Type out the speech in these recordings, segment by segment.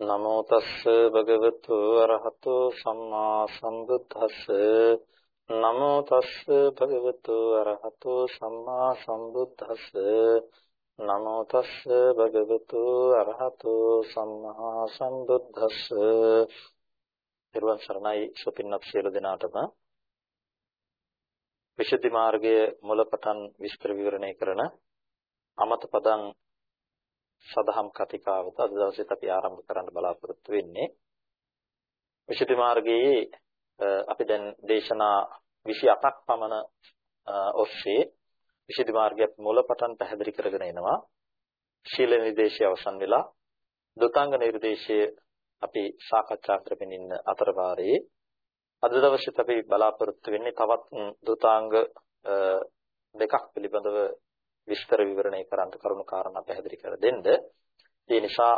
නමෝ තස්ස භගවතු අරහතෝ සම්මා සම්බුද්දස්ස. නමෝ තස්ස භගවතු අරහතෝ සම්මා සම්බුද්දස්ස. නමෝ තස්ස භගවතු අරහතෝ සම්මා සම්බුද්දස්ස. ඊර්වන් සරණයි සුපින්නත් සියලු දෙනාටම. විශුද්ධි මාර්ගයේ මුලපටන් විස්තර විවරණය කරන අමත පදං සදහම් කතිකාවත අද දවසේත් අපි ආරම්භ කරන්න බලාපොරොත්තු වෙන්නේ. විශුද්ධි මාර්ගයේ අපි දැන් දේශනා 28ක් පමණ ඔස්සේ විශුද්ධි මාර්ගයේ මුලපටන් පැහැදිලි කරගෙන එනවා. ශීල නිර්දේශය අවසන් වෙලා දුතාංග නිර්දේශය අපි සාකච්ඡා කරමින් ඉන්න අතරවාරයේ අද දවසේත් අපි බලාපොරොත්තු වෙන්නේ තවත් දුතාංග දෙකක් පිළිබඳව විස්තර විවරණය කරන්න කරුණු කාරණා පැහැදිලි කර දෙන්න. ඒ නිසා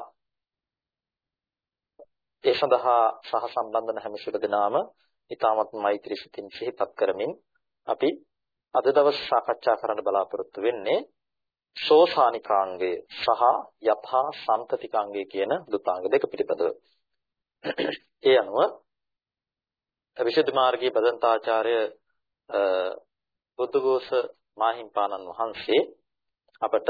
ඒ සඳහා සහ සම්බන්ධ වන හැම සිළු දෙනාම ඊටමත් මෛත්‍රී සිතින් සිහිපත් කරමින් අපි අද දවස් සාකච්ඡා කරන්න බලාපොරොත්තු වෙන්නේ ශෝෂානිකාංගය සහ යථා සම්තතිකාංගය කියන දුතාංග දෙක පිළිබඳව. ඒ අනුව විශුද්ධ මාර්ගයේ බදන්තාචාර්ය බුද්ධඝෝෂ මාහිම්පාණන් වහන්සේ අපට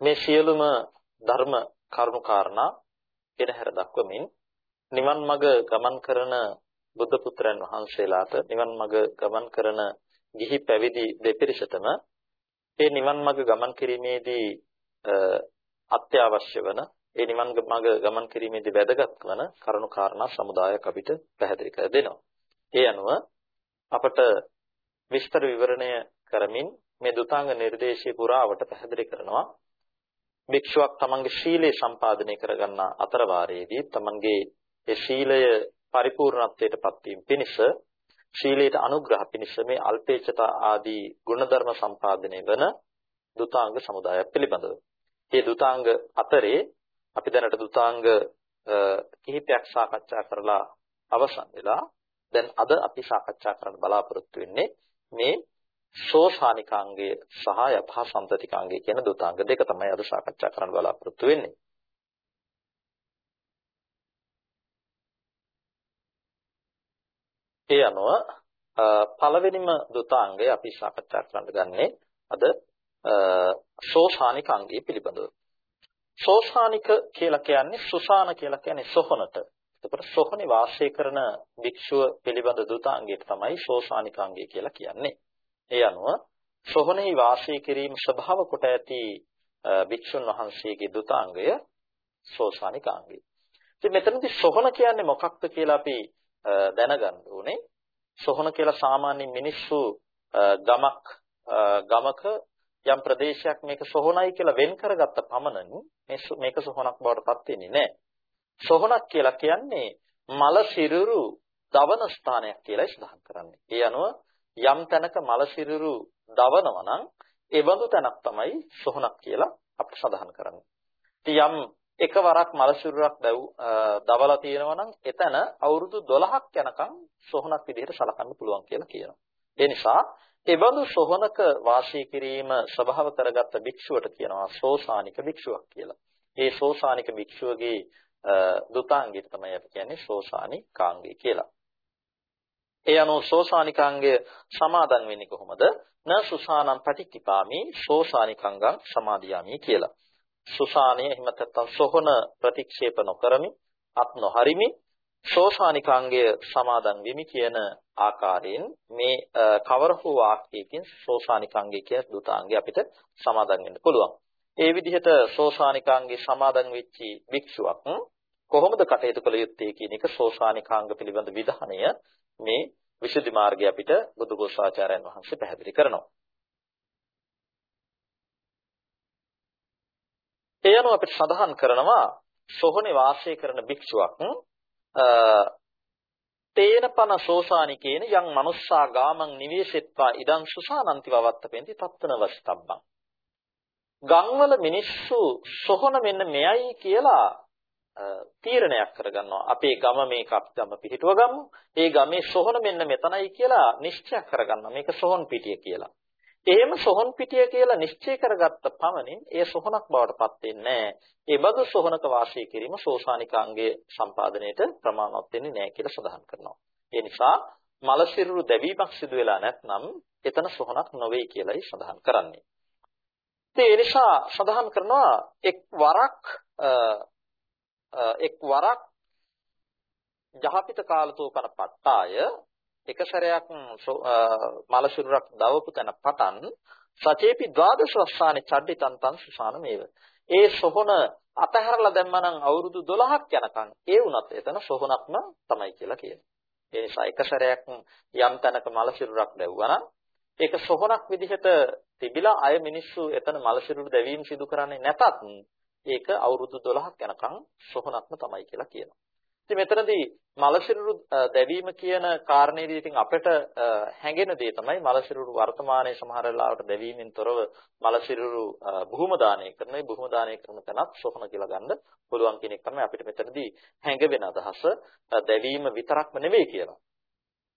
මේ සියලුම ධර්ම කරුණු කාරණා පෙරහැර දක්වමින් නිවන් මඟ ගමන් කරන බුද්ධ පුත්‍රයන් වහන්සේලාට නිවන් මඟ ගමන් කරන ගිහි පැවිදි දෙපිරිසටම මේ නිවන් මඟ ගමන් කිරීමේදී අත්‍යවශ්‍ය වන ඒ නිවන් මඟ ගමන් කිරීමේදී වැදගත් වන කරුණු කාරණා සමුදායක් අපිට පැහැදිලි කර දෙනවා. ඒ අනුව අපට විස්තර විවරණය කරමින් මේ දුතාංග නිර්දේශයේ පුරාවට පැහැදිලි කරනවා භික්ෂුවක් තමන්ගේ ශීලය සම්පාදනය කරගන්න අතර වාරයේදී තමන්ගේ ඒ ශීලය පරිපූර්ණත්වයට පත්වීම පිණිස ශීලයට අනුග්‍රහ පිණිස මේ අල්පේච්ඡතා ආදී ගුණධර්ම සම්පාදනය වන දුතාංග සමුදායක් පිළිබඳව. මේ දුතාංග අතරේ අපි දැනට දුතාංග කිහිපයක් සාකච්ඡා කරලා අවසන් වෙලා දැන් අද අපි සාකච්ඡා කරන්න බලාපොරොත්තු වෙන්නේ මේ ශෝෂානිකාංගය සහ යථා සම්පතිකාංගය කියන දුතාංග දෙක තමයි අද සාකච්ඡා කරන්න බලාපොරොත්තු වෙන්නේ. ඒ අනුව පළවෙනිම දුතාංගය අපි සාකච්ඡා කරන්න ගන්නේ අද ශෝෂානිකාංගය පිළිබඳව. ශෝෂානික කියලා කියන්නේ සුසාන කියලා කියන්නේ සොහනට. එතකොට සොහනේ වාසය කරන භික්ෂුව පිළිබඳ දුතාංගයට තමයි ශෝෂානිකාංගය කියලා කියන්නේ. ඒ අනුව සොහනෙහි වාසය කිරීම ස්වභාව කොට ඇති භික්ෂුන් වහන්සේගේ දුතාංගය සෝසානිකාංගය. ඉතින් මෙතනදී සොහන කියන්නේ මොකක්ද කියලා අපි දැනගන්න ඕනේ. සොහන කියලා සාමාන්‍ය මිනිස්සු ගමක් ගමක යම් ප්‍රදේශයක් මේක සොහනයි කියලා වෙන් කරගත්ත පමණින් මේක සොහනක් බවට පත් වෙන්නේ නැහැ. සොහනක් කියලා කියන්නේ මල සිරුරු දවන ස්ථානයක් කියලායි සඳහන් කරන්නේ. ඒ අනුව යම් තැනක මල සිරුරු දවනවා නම් ඒ බඳු තැනක් තමයි සොහනක් කියලා අපිට සඳහන් කරන්නේ. ඉතින් යම් එකවරක් මල සිරුරක් දවලා තියෙනවා නම් එතන අවුරුදු 12ක් යනකම් සොහනක් විදිහට සලකන්න පුළුවන් කියලා කියනවා. ඒ නිසා ඒ බඳු සොහනක වාසය කිරීම ස්වභාව කරගත්ත භික්ෂුවට කියනවා සෝසානික භික්ෂුවක් කියලා. ඒ සෝසානික භික්ෂුවගේ දුතාංගය තමයි අපි කියන්නේ සෝසානිකාංගය කියලා. ඒ අනුව සෝසානිකාංගය සමාදන් වෙන්නේ කොහොමද? න සුසානං පටික්කිපාමි සෝසානිකංගං සමාදියාමි කියලා. සුසානිය එහෙම නැත්නම් සොහන ප්‍රතික්ෂේප නොකරමි, අත් නොහරිමි, සෝසානිකාංගය සමාදන් වෙමි කියන ආකාරයෙන් මේ කවර හෝ වාක්‍යයකින් සෝසානිකාංගය කියන දුතාංගය අපිට සමාදන් වෙන්න පුළුවන්. ඒ විදිහට සෝසානිකාංගේ සමාදන් වෙච්චි භික්ෂුවක් කොහොමද කටයුතු කළ යුත්තේ කියන එක සෝසානිකාංග පිළිබඳ විධානය මේ විසුද්ධි මාර්ගය අපිට බුදුගෝසාචාර්යයන් වහන්සේ පැහැදිලි කරනවා. ඒ අනුව අපිට සඳහන් කරනවා සොහොනේ වාසය කරන භික්ෂුවක් තේනපන සෝසානිකේන යම් මනුස්සා ගාමං නිවේසෙත්වා ඉදං සුසානන්ති වවත්තපෙන්ති තත්තන වස්තබ්බං ගම්වල මිනිස්සු සොහොන මෙන්න මෙයයි කියලා තීරණයක් කරගන්නවා. අපේ ගම මේක අපි ගම පිහිටුව ගමු. ඒ ගමේ සොහන මෙන්න මෙතනයි කියලා නිශ්චය කරගන්නවා. මේක සොහන් පිටිය කියලා. එහෙම සොහොන් පිටිය කියලා නිශ්චය කරගත්ත පමණින් ඒ සොහොනක් බවට පත් වෙන්නේ නැහැ. ඒ බඳු සොහොනක වාසය කිරීම සෝසානිකාංගයේ සම්පාදනයේට ප්‍රමාණවත් වෙන්නේ නැහැ කියලා සඳහන් කරනවා. ඒ නිසා මල සිරුරු දැවීමක් සිදු වෙලා නැත්නම් එතන සොහොනක් නොවේ කියලායි සඳහන් කරන්නේ. ඒ නිසා සඳහන් කරනවා එක් වරක් එක් වරක් ජහපිත කාලතෝපන පට්ටාය එක සැරයක් මල සිරුරක් දවපු තැන පටන් සචේපි ද්වාදශ වස්සානේ චඩ්ඩිතන් තන් සුසාන මේව. ඒ සොහොන අතහැරලා දැම්මනම් අවුරුදු 12ක් යනකම් ඒ වුණත් එතන සොහොනක්ම තමයි කියලා කියනවා. ඒ නිසා එක සැරයක් යම් තැනක මල සිරුරක් දැවුවා නම් ඒක සොහොනක් විදිහට තිබිලා අය මිනිස්සු එතන මල සිරුරු දැවීම සිදු කරන්නේ නැතත් ඒක අවුරුදු 12ක් යනකම් සොහොනක්ම තමයි කියලා කියනවා. ඉතින් මෙතනදී මලසිරුරු දැවීම කියන කාරණේදී ඉතින් අපිට හැඟෙන දේ තමයි මලසිරුරු වර්තමානයේ සමහර වෙලාවට දැවීමෙන් තොරව මලසිරුරු බුහුම දානය කරන මේ බුහුම දානය කරන තැනත් සොහන කියලා ගන්න පුළුවන් කෙනෙක් තමයි අපිට මෙතනදී හැඟෙන අදහස දැවීම විතරක්ම නෙවෙයි කියලා.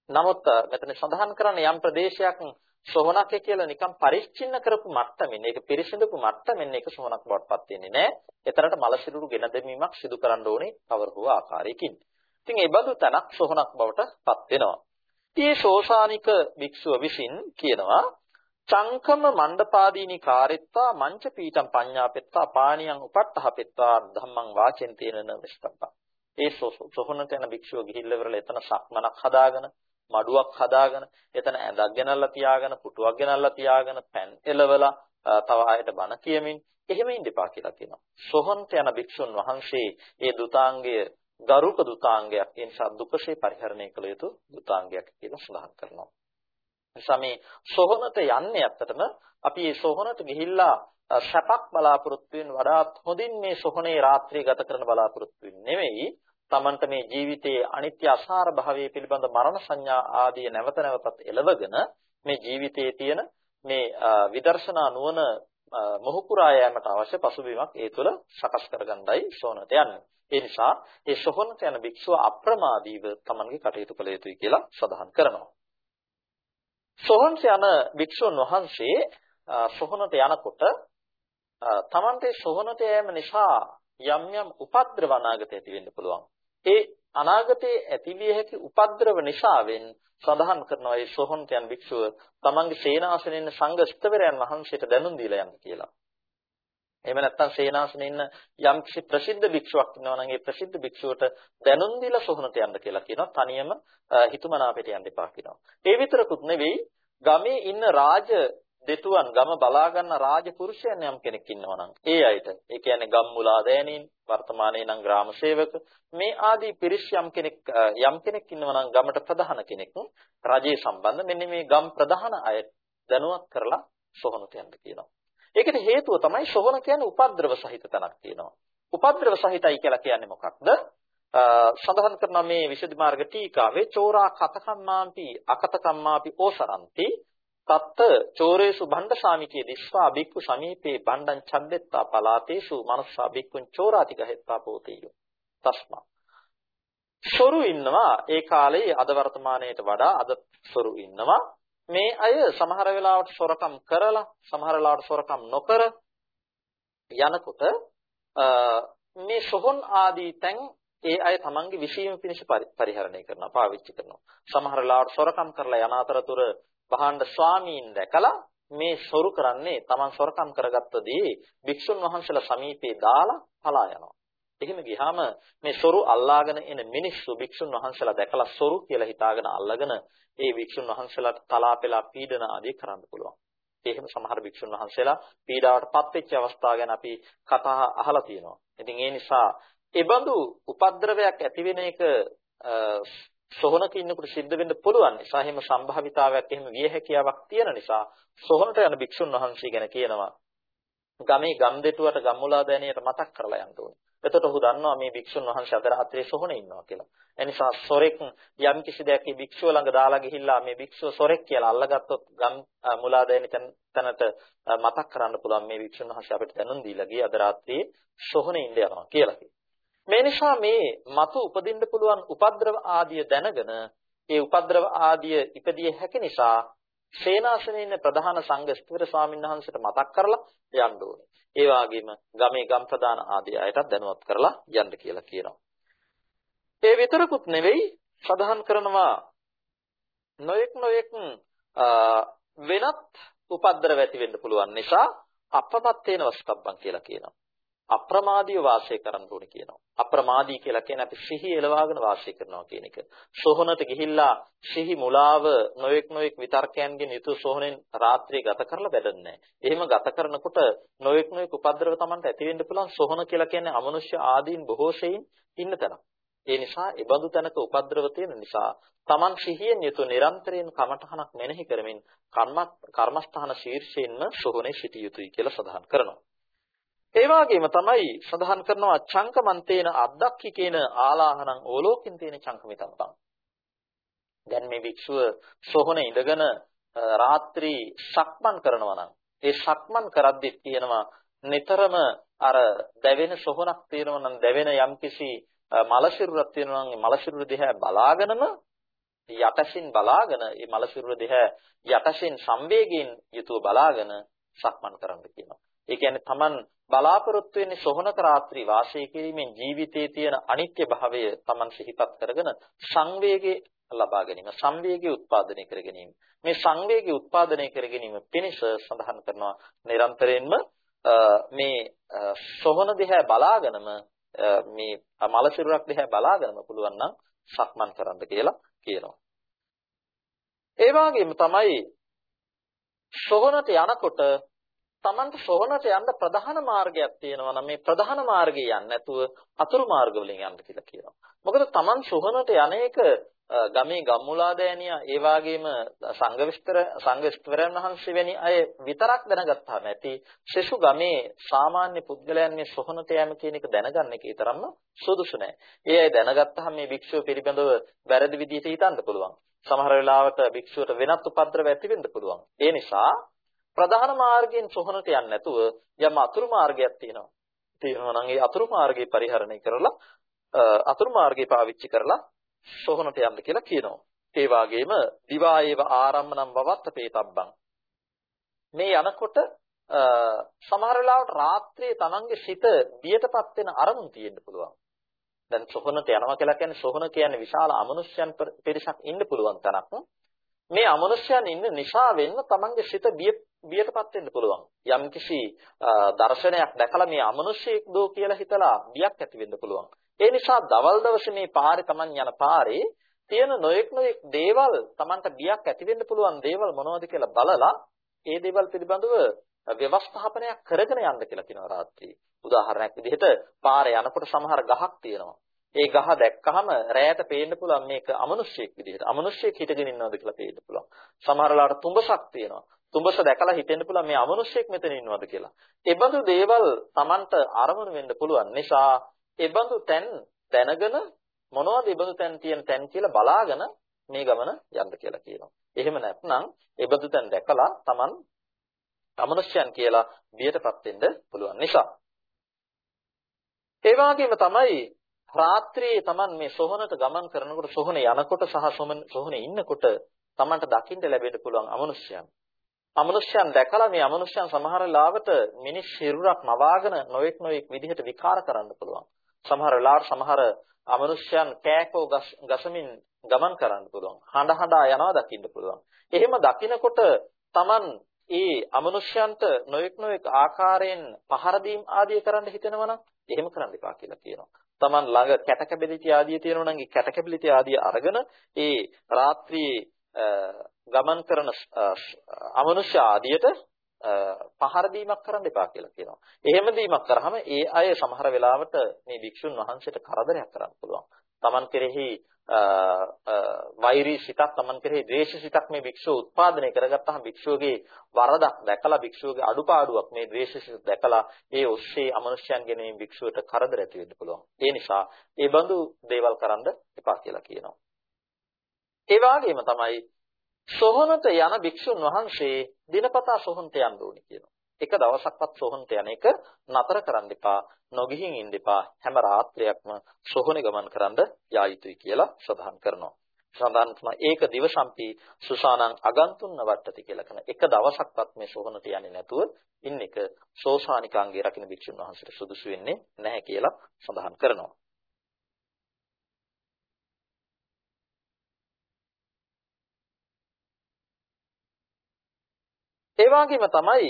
නමුත් මෙතන සඳහන් කරන්නේ යම් ප්‍රදේශයක් සෝහනක් කියලා නිකන් පරිච්ඡින්න කරපු මට්ටමින් ඒක පිරිසිදුපු මට්ටමින් ඒක සෝහනක් බවටපත් වෙන්නේ නැහැ. එතරට මල සිරුරු ගෙන දැමීමක් සිදු කරන්න ඕනේ කවර හෝ ආකාරයකින්. ඉතින් ඒ බඳු තනක් සෝහනක් බවටපත් වෙනවා. මේ ශෝෂානික භික්ෂුව විසින් කියනවා චංකම මණ්ඩපාදීනි කාරෙත්තා මංච පීඨම් පඤ්ඤාපෙත්තා පාණියං උපට්ඨහපෙත්තා ධම්මං වාචෙන් තේනන විස්තප්පා. ඒ සෝහනට යන භික්ෂුව ගිහිල්ලා ඉවරලා එතන සක්මනක් හදාගෙන මඩුවක් හදාගෙන එතන ඇඳක් ගෙනල්ලා තියාගෙන පුටුවක් ගෙනල්ලා තියාගෙන පෑන් එලවලා තව ආයත බණ කියමින් එහෙම ඉන්න එපා කියලා කියනවා. සොහොන්ට යන භික්ෂුන් වහන්සේ ඒ දුතාංගය ගරුක දුතාංගයක් ඒ නිසා දුකසේ පරිහරණය කළ යුතු දුතාංගයක් කියලා සඳහන් කරනවා. නිසා මේ සොහොනට යන්නේ ඇත්තටම අපි මේ සොහොනට ගිහිල්ලා සැපක් බලාපොරොත්තු වෙන වඩාත් හොඳින් මේ සොහොනේ රාත්‍රිය ගත කරන බලාපොරොත්තු වෙන්නේ නෙවෙයි තමන්ට මේ ජීවිතයේ අනිත්‍ය අසාර භාවයේ පිළිබඳ මරණ සංඥා ආදී නැවත නැවතත් එළවගෙන මේ ජීවිතයේ තියෙන මේ විදර්ශනා නුවණ මොහු පුරා යෑමට අවශ්‍ය පසුබිමක් ඒ තුළ සකස් කරගන්නයි සෝනට යන්නේ. ඒ නිසා ඒ සෝහනට යන භික්ෂුව අප්‍රමාදීව තමන්ගේ කටයුතු කළ යුතුයි කියලා සඳහන් කරනවා. සෝහනට යන භික්ෂුන් වහන්සේ සෝහනට යනකොට තමන්ට සෝහනට යෑම නිසා යම් යම් උපද්‍රව අනාගතය ඇති වෙන්න පුළුවන්. ඒ අනාගතයේ ඇතිවිය හැකි උපද්‍රව නිසාවෙන් සඳහන් කරනවා ඒ සෝහන්තයන් භික්ෂුව තමන්ගේ සේනාසනේ ඉන්න සංඝ ස්තවරයන් වහන්සේට දැනුම් දීලා යන්න කියලා. එහෙම නැත්නම් සේනාසනේ ඉන්න යම් කිසි ප්‍රසිද්ධ භික්ෂුවක් ඉන්නවා නම් ඒ ප්‍රසිද්ධ භික්ෂුවට දැනුම් දීලා සෝහනට යන්න කියලා කියනවා. තනියම හිතුමනාපෙට යන්න එපා කියනවා. ඒ විතරකුත් නෙවෙයි ගමේ ඉන්න රාජ දෙතුන් ගම බලා ගන්න රාජපුරුෂයන් යම් කෙනෙක් ඉන්නවා නම් ඒ අයට ඒ කියන්නේ ගම්මුලා දෑනීන් වර්තමානයේ නම් ග්‍රාම සේවක මේ ආදී පිරිස් යම් කෙනෙක් යම් කෙනෙක් ඉන්නවා නම් ගමට ප්‍රධාන කෙනෙක් රජයේ සම්බන්ධ මෙන්න මේ ගම් ප්‍රධාන අය දැනුවත් කරලා සොහනට යන්න කියනවා. ඒකට හේතුව තමයි සොහන කියන්නේ උපද්‍රව සහිත තැනක් තියෙනවා. උපද්‍රව සහිතයි කියලා කියන්නේ මොකක්ද? සඳහන් කරන මේ විසුද්ධි මාර්ග ටීකාවේ චෝරා කතකම්මාපි අකතකම්මාපි ඕසරಂತಿ තත්ත චෝරේසු භණ්ඩසාමිකේ දිස්වා බික්කු සමීපේ භණ්ඩං ඡද්දෙත්තා පලාතේසු මනුස්සා බික්කුන් චෝරාති ගහෙත්තා පෝතේයෝ. තස්මා. සොරු ඉන්නවා ඒ කාලේ අද වර්තමානයේට වඩා අද සොරු ඉන්නවා. මේ අය සමහර වෙලාවට සොරකම් කරලා සමහර වෙලාවට සොරකම් නොකර යනකොට මේ සොහොන් ආදී තැන් ඒ අය තමන්ගේ විශ්ීම පිණිස පරිහරණය කරනවා පාවිච්චි කරනවා සමහර වෙලාවට සොරකම් කරලා යන අතරතුර බහඬ ස්වාමීන් දැකලා මේ සොරු කරන්නේ Taman සොරකම් කරගත්ත දේ භික්ෂුන් වහන්සේලා සමීපේ දාලා පලා යනවා. එහෙම ගියාම මේ සොරු අල්ලාගෙන එන මිනිස්සු භික්ෂුන් වහන්සේලා දැකලා සොරු කියලා හිතාගෙන අල්ලගෙන ඒ භික්ෂුන් වහන්සේලාට තලාපෙලා පීඩන ආදී කරන්න පුළුවන්. එහෙම සමහර භික්ෂුන් වහන්සේලා පීඩාවට පත් වෙච්ච අවස්ථා ගැන අපි කතා අහලා තියෙනවා. ඉතින් ඒ නිසා ඒබඳු උපද්‍රවයක් ඇති වෙන එක සොහනක ඉන්නකොට සිද්ධ වෙන්න පුළුවන් නිසා එහෙම සම්භාවිතාවයක් එහෙම විය හැකියාවක් තියෙන නිසා සොහනට යන භික්ෂුන් වහන්සේ ගැන කියනවා ගමේ ගම් දෙටුවට ගම්මුලා දෑනියට මතක් කරලා යන්න ඕනේ. එතකොට ඔහු දන්නවා මේ භික්ෂුන් වහන්සේ අද රාත්‍රියේ සොහනේ ඉන්නවා කියලා. ඒ නිසා සොරෙක් යම් කිසි දෙයක් මේ භික්ෂුව ළඟ දාලා ගිහිල්ලා මේ භික්ෂුව සොරෙක් කියලා අල්ලගත්තොත් ගම් මුලා දෑනි තැනට මතක් කරන්න පුළුවන් මේ භික්ෂුන් වහන්සේ අපිට දැනුම් දීලා ගියේ අද රාත්‍රියේ සොහනේ ඉන්න යනවා කියලා. මේ නිසා මේ මතු උපදින්න පුළුවන් උපද්‍රව ආදිය දැනගෙන ඒ උපද්‍රව ආදිය ඉපදිය හැකි නිසා සේනාසනේ ඉන්න ප්‍රධාන සංඝ ස්ථවිර ස්වාමීන් වහන්සේට මතක් කරලා යන්න ඕනේ. ඒ වගේම ගමේ ගම් ප්‍රධාන ආදී අයටත් දැනුවත් කරලා යන්න කියලා කියනවා. ඒ විතරකුත් නෙවෙයි සඳහන් කරනවා නොයෙක් නොයෙක් වෙනත් උපද්දර ඇති වෙන්න පුළුවන් නිසා අපමත් වෙන වස්කබ්බන් කියලා කියනවා. අප්‍රමාදීව වාසය කරන්න ඕනේ කියනවා. අප්‍රමාදී කියලා කියන්නේ අපි සිහි එලවාගෙන වාසය කරනවා කියන එක. සෝහනට ගිහිල්ලා සිහි මුලාව නොයෙක් නොයෙක් විතර්කයන්ගෙන් යුතු සෝහනෙන් රාත්‍රිය ගත කරලා බැදන්නේ එහෙම ගත කරනකොට නොයෙක් නොයෙක් උපද්‍රව Tamanට ඇති වෙන්න පුළුවන් සෝහන කියලා කියන්නේ අමනුෂ්‍ය ආදීන් බොහෝ ශෙයින් ඉන්න තැනක්. ඒ නිසා ඒබඳු තැනක උපද්‍රව තියෙන නිසා Taman සිහියෙන් යුතු නිරන්තරයෙන් කමඨහනක් මෙනෙහි කරමින් කර්ම කර්මස්ථාන ශීර්ෂයෙන්ම සෝහනේ සිටිය යුතුයි කියලා සඳහන් කරනවා. ඒ වගේම තමයි සඳහන් කරනවා චංකමන්තේන අද්දක්ඛි කියන ආලාහනං ඕලෝකින් තියෙන චංකමිතබ්බං. දැන් මේ වික්ෂුව සෝහනේ ඉඳගෙන රාත්‍රී සක්මන් කරනවා නම් ඒ සක්මන් කරද්දි කියනවා නිතරම අර දැවෙන සොහනක් තියෙනවා නම් දැවෙන යම්කිසි මල සිරුරක් තියෙනවා නම් මල සිරුර දිහා බලාගෙනම යටසින් බලාගෙන මේ මල සිරුර දිහා යටසින් සංවේගයෙන් යුතුව බලාගෙන සක්මන් කරන්න කියනවා. ඒ කියන්නේ Taman බලාපොරොත්තු වෙන්නේ සොහනක රාත්‍රී වාසය කිරීමෙන් ජීවිතයේ තියෙන අනිත්‍ය භාවය Taman සිහිපත් කරගෙන සංවේගයේ ලබා ගැනීම සංවේගය උත්පාදනය කර ගැනීම. මේ සංවේගය උත්පාදනය කර ගැනීම පිණිස සඳහන් කරනවා නිරන්තරයෙන්ම මේ සොහන දිහා බලාගෙනම මේ මල සිරුරක් දිහා බලාගෙනම පුළුවන් නම් සක්මන් කරන්න කියලා කියනවා. ඒ වගේම තමයි සොහනට යනකොට Tamanට සොහනට යන්න ප්‍රධාන මාර්ගයක් තියෙනවා නම් මේ ප්‍රධාන මාර්ගේ යන්නේ නැතුව අතුරු මාර්ග වලින් යන්න කියලා කියනවා. මොකද Taman සොහනට යන්නේක ගමේ ගම්මුලා දෑනියා ඒ වගේම සංඝ විස්තර සංඝ විස්තරයන් වහන්සේ වැනි අය විතරක් දැනගත්තාම ඇති ශිශු ගමේ සාමාන්‍ය පුද්ගලයන් මේ සොහනට යෑම කියන එක දැනගන්න එක ඊතරම්ම සුදුසු නෑ. ඒ අය දැනගත්තාම මේ භික්ෂුව පිළිබඳව වැරදි විදිහට හිතන්න පුළුවන්. සමහර වෙලාවට භික්ෂුවට වෙනත් උපද්‍රව ඇති වෙන්න පුළුවන්. ඒ නිසා ප්‍රධාන මාර්ගයෙන් සොහනට යන්නේ නැතුව යම් අතුරු මාර්ගයක් තියෙනවා. තියෙනවා නම් ඒ අතුරු මාර්ගේ පරිහරණය කරලා අතුරු මාර්ගේ පාවිච්චි කරලා සොහනට යන්න කියලා කියනවා. ඒ වගේම දිවායේව ආරම්මනම් වවත්ත පේතබ්බං. මේ යනකොට සමහර වෙලාවට රාත්‍රියේ Tamange සිත බියටපත් වෙන අරමුණු තියෙන්න පුළුවන්. දැන් සොහනට යනවා කියලා කියන්නේ සොහන කියන්නේ විශාල අමනුෂ්‍යයන් පිරිසක් ඉන්න පුළුවන් තරක්. මේ අමනුෂ්‍යයන් ඉන්න නිසා වෙන්න Tamange සිත බියටපත් වෙන්න පුළුවන්. යම්කිසි දර්ශනයක් දැකලා මේ අමනුෂ්‍යෙක් දෝ කියලා හිතලා බියක් ඇති වෙන්න පුළුවන්. ඒ නිසා දවල් දවසේ මේ පාරේ Taman යන පාරේ තියෙන නොයෙක් නොයෙක් දේවල් Tamanට බියක් ඇති වෙන්න පුළුවන් දේවල් මොනවද කියලා බලලා ඒ දේවල් පිළිබඳව ව්‍යවස්ථාපනයක් කරගෙන යන්න කියලා කියනවා රාත්‍රියේ. උදාහරණයක් විදිහට පාරේ යනකොට සමහර ගහක් තියෙනවා. ඒ ගහ දැක්කහම රැයට පේන්න පුළුවන් මේක අමනුෂ්‍යයෙක් විදිහට. අමනුෂ්‍යයෙක් හිටගෙන ඉන්නවද කියලා පේන්න පුළුවන්. සමහර වෙලාවට තුඹසක් තියෙනවා. තුඹස දැකලා හිතෙන්න පුළුවන් මේ අමනුෂ්‍යයෙක් මෙතන ඉන්නවද කියලා. ඒ බඳු දේවල් Tamanට අරමුණු වෙන්න පුළුවන් නිසා ඒ බඳු තැන් දැනගෙන මොනවද ඒ බඳු තැන් තියෙන තැන් කියලා බලාගෙන මේ ගමන යන්න කියලා කියනවා. එහෙම නැත්නම් ඒ බඳු තැන් දැකලා Taman අමනුෂ්‍යයන් කියලා බියටපත් වෙන්න පුළුවන් නිසා. ඒ වගේම තමයි රාත්‍රියේ Taman මේ සොහනට ගමන් කරනකොට සොහනේ යනකොට සහ සොහනේ ඉන්නකොට Tamanට දකින්න ලැබෙන්න පුළුවන් අමනුෂ්‍යයන්. අමනුෂ්‍යයන් දැකලා මේ අමනුෂ්‍යයන් සමහර ලාවට මිනිස් ශිරුරක් මවාගෙන නොඑක් නොඑක් විදිහට විකාර කරන්න පුළුවන්. සමහර වෙලාවට සමහර අමනුෂ්‍යයන් කෑකෝ ගසමින් ගමන් කරන්න පුළුවන්. හඬ හඬා යනවා දකින්න පුළුවන්. එහෙම දකිනකොට Taman ඒ අමනුෂ්‍යයන්ට නොඑක් නොඑක් ආකාරයෙන් පහර දීම් ආදිය කරන්න හිතෙනවා නම් එහෙම කරන්න එපා කියලා කියනවා. Taman ළඟ කැටකැබිලිටි ආදිය තියෙනවා නම් ඒ කැටකැබිලිටි ආදිය අරගෙන ඒ රාත්‍රියේ ගමන් කරන අමනුෂ්‍ය ආදියට පහර දීමක් කරන්න එපා කියලා කියනවා. එහෙම දීමක් කරාම ඒ අය සමහර වෙලාවට මේ භික්ෂුන් වහන්සේට කරදරයක් කරන්න පුළුවන්. Taman කෙරෙහි වෛරී සිතක් Taman කෙරෙහි ද්වේෂ සිතක් මේ භික්ෂුව උත්පාදනය කරගත්තාම භික්ෂුවගේ වරදක් දැකලා භික්ෂුවගේ අඩුපාඩුවක් මේ ද්වේෂ සිත දැකලා ඒ ඔස්සේ අමනුෂ්‍යයන්ගෙන මේ භික්ෂුවට කරදර ඇති වෙන්න පුළුවන්. ඒ නිසා ඒ බඳු දේවල් කරන්න එපා කියලා කියනවා. ඒ වගේම තමයි සොහනට යන භික්ෂුන් වහන්සේ දිනපතා සොහනට යන්න ඕනේ කියනවා. එක දවසක්වත් සොහනට යන එක නතර කරන්න එපා, නොගිහින් ඉන්න එපා. හැම රාත්‍රියක්ම සොහනේ ගමන් කරන්න යා යුතුයි කියලා සඳහන් කරනවා. සඳහන් කරනවා ඒක දිවසම්පි සුසානං අගන්තුන්න වට්ටති කියලා කරන එක දවසක්වත් මේ සෝහනට යන්නේ නැතුව ඉන්න එක සෝසානිකාංගේ රකින්න භික්ෂුන් වහන්සේට සුදුසු වෙන්නේ නැහැ කියලා සඳහන් කරනවා. ඒ වගේම තමයි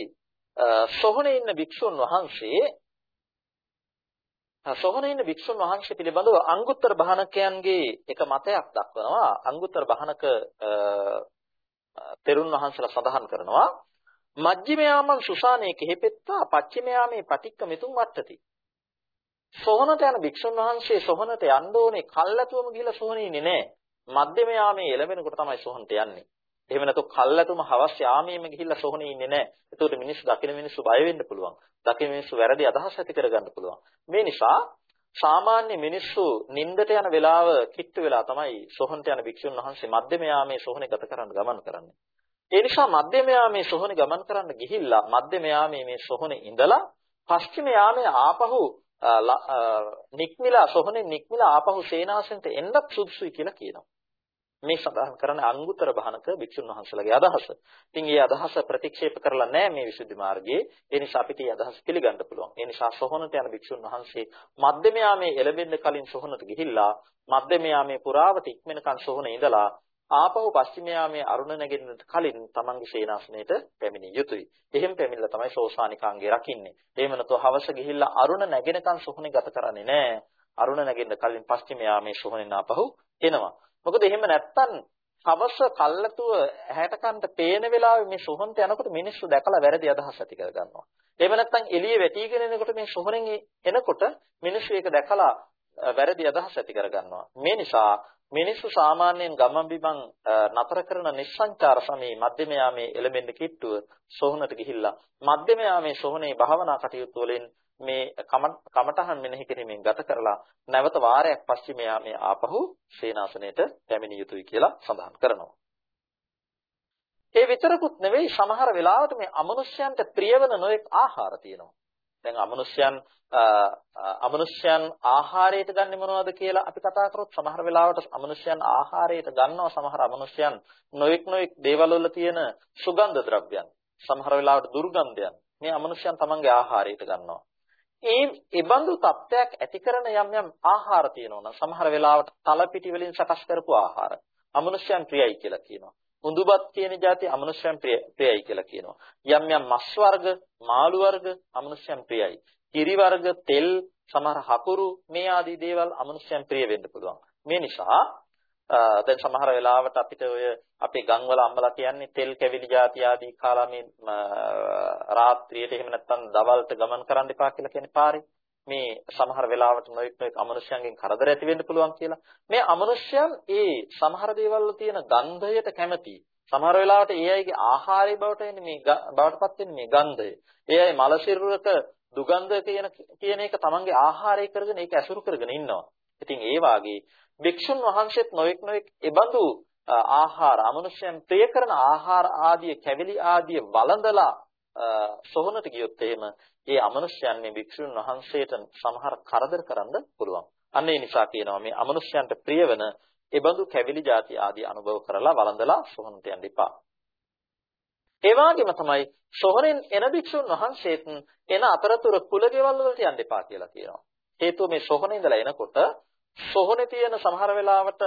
සොහනේ ඉන්න භික්ෂුන් වහන්සේ සොහනේ ඉන්න භික්ෂුන් වහන්සේ පිළිබඳව අංගුත්තර බහනකයන්ගේ එක මතයක් දක්වනවා. අංගුත්තර බහනක තෙරුන් වහන්සේලා සඳහන් කරනවා මජ්ක්‍ධිමයාමං සුසානේ කෙහෙපෙත්තා පච්චිමයාමේ පටික්ක මෙතුන් වට්ටති සොහනට යන භික්ෂුන් වහන්සේ සොහනට යන්න ඕනේ කල්ැතුවම ගිහිල්ලා සොහනේ ඉන්නේ නැහැ මධ්‍යම යාමේ එළවෙනකොට තමයි සොහනට යන්නේ. එහෙම නැතු කල්ැතුම හවස් යාමේම ගිහිල්ලා සොහනේ ඉන්නේ නැහැ. ඒකට මිනිස්සු දකින මිනිස්සු බය වෙන්න පුළුවන්. දකින මිනිස්සු වැරදි අදහස් ඇති කරගන්න පුළුවන්. මේ නිසා සාමාන්‍ය මිනිස්සු නින්දට යන වෙලාව කිට්ටු වෙලා තමයි සොහනට යන භික්ෂුන් වහන්සේ මධ්‍යම යාමේ සොහනේ ගත කරන්න ගමන් කරන්නේ. ඒ නිසා මධ්‍යම යාමේ සොහනේ ගමන් කරන්න ගිහිල්ලා මධ්‍යම යාමේ මේ සොහනේ ඉඳලා පස්චිම යාමේ ආපහු නික්මිලා සොහනේ නික්මිලා ආපහු සේනාසනට එන්නත් සුදුසුයි කියලා කියනවා. මේ සඳහන් කරන අංගුතර බහනක භික්ෂුන් වහන්සේලාගේ අදහස. ඉතින් මේ අදහස ප්‍රතික්ෂේප කරලා නැහැ මේ විසුද්ධි මාර්ගයේ. ඒ නිසා අපිට මේ අදහස පිළිගන්න පුළුවන්. ඒ නිසා සොහනට යන භික්ෂුන් වහන්සේ මධ්‍යම යාමේ එළඹෙන්න කලින් සොහනට ගිහිල්ලා මධ්‍යම යාමේ පුරාවට ඉක්මනකන් සොහනේ ඉඳලා ආපහු පස්චිම යාමේ අරුණ නැගෙන්නට කලින් තමන්ගේ සේනාසනයට පැමිණිය යුතුයි. එහෙම පැමිණලා තමයි සෝසානිකාංගේ රකින්නේ. එහෙම නැත්නම් හවස ගිහිල්ලා අරුණ නැගෙනකන් සොහනේ ගත කරන්නේ නැහැ. අරුණ නැගෙන්න කලින් පස්චිම යාමේ සොහනෙන් ආපහු එනවා. මොකද එහෙම නැත්තම් හවස කල්ලාතුව ඇහැට කන්ට පේන වෙලාවේ මේ සොහොන්ට යනකොට මිනිස්සු දැකලා වැරදි අදහස් ඇති කර ගන්නවා. එහෙම නැත්නම් එළියේ වැටිගෙන එනකොට මේ සොහොනෙන් එනකොට මිනිස්සු ඒක දැකලා වැරදි අදහස් ඇති කර ගන්නවා. මේ නිසා මිනිස්සු සාමාන්‍යයෙන් ගමන් බිමන් නතර කරන නිස්සංචාර සමයේ මධ්‍යම යාමේ එළඹෙන්න කිට්ටුව සොහොනට ගිහිල්ලා මධ්‍යම යාමේ සොහොනේ භාවනා කටයුතු වලින් මේ කමඨහන් මෙනෙහි කිරීමෙන් ගත කරලා නැවත වාරයක් පස්සේ මෙයා මේ ආපහු සේනාසනයට පැමිණිය යුතුයි කියලා සඳහන් කරනවා. ඒ විතරකුත් නෙවෙයි සමහර වෙලාවට මේ අමනුෂ්‍යයන්ට ප්‍රියවන නොඑක් ආහාර තියෙනවා. දැන් අමනුෂ්‍යයන් අමනුෂ්‍යයන් ආහාරයට ගන්නෙ මොනවද කියලා අපි කතා කරොත් සමහර වෙලාවට අමනුෂ්‍යයන් ආහාරයට ගන්නවා සමහර අමනුෂ්‍යයන් නොඑක් නොඑක් දේවල් වල තියෙන සුගන්ධ ද්‍රව්‍යයන් සමහර වෙලාවට දුර්ගන්ධයන් මේ අමනුෂ්‍යයන් තමන්ගේ ආහාරයට ගන්නවා ඒ ඒබඳු තත්ත්වයක් ඇති කරන යම් යම් ආහාර තියෙනවා නම් සමහර වෙලාවට තල පිටි වලින් සකස් කරපු ආහාර අමනුෂ්‍යයන් ප්‍රියයි කියලා කියනවා. උඳුබත් කියන જાති අමනුෂ්‍යයන් ප්‍රියයි කියලා කියනවා. යම් යම් මස් වර්ග, මාළු වර්ග අමනුෂ්‍යයන් ප්‍රියයි. කිරි වර්ග, තෙල්, සමහර හකුරු මේ ආදී දේවල් අමනුෂ්‍යයන් ප්‍රිය වෙන්න පුළුවන්. මේ නිසා දැන් සමහර වෙලාවට අපිට ඔය අපේ ගම්වල අම්මලා කියන්නේ තෙල් කැවිලි જાති ආදී කාලා මේ රාත්‍රියට එහෙම නැත්නම් දවල්ට ගමන් කරන්න එපා කියලා කියන්නේ පාරේ. මේ සමහර වෙලාවට නොයෙක් නොයෙක් අමනුෂ්‍යයන්ගෙන් කරදර ඇති වෙන්න පුළුවන් කියලා. මේ අමනුෂ්‍යයන් ඒ සමහර දේවල් වල තියෙන ගන්ධයට කැමති. සමහර වෙලාවට ඒ අයගේ ආහාරය බවට එන්නේ මේ බවටපත් වෙන්නේ මේ ගන්ධය. ඒ අය මල සිරුරක දුගන්ධ කියන කියන එක තමන්ගේ ආහාරය කරගෙන ඒක ඇසුරු කරගෙන ඉන්නවා. ඉතින් ඒ වාගේ භික්ෂුන් වහන්සේත් නොඑක් නොඑක් එබඳු ආහාර අමනුෂ්‍යයන් ප්‍රිය කරන ආහාර ආදී කැවිලි ආදී වළඳලා සොහනට ගියොත් එහෙම ඒ අමනුෂ්‍යයන් මේ භික්ෂුන් වහන්සේට සමහර කරදර කරන්න පුළුවන්. අන්න ඒ නිසා කියනවා මේ අමනුෂ්‍යයන්ට ප්‍රියවන එබඳු කැවිලි ಜಾති ආදී අනුභව කරලා වළඳලා සොහනට යන්න එපා. ඒ වගේම තමයි සොහනෙන් එන භික්ෂුන් වහන්සේත් එන අතරතුර කුලගෙවල් වලට යන්න එපා කියලා කියනවා. හේතුව මේ සොහනේ ඉඳලා එනකොට සොහනේ තියෙන සමහර වෙලාවට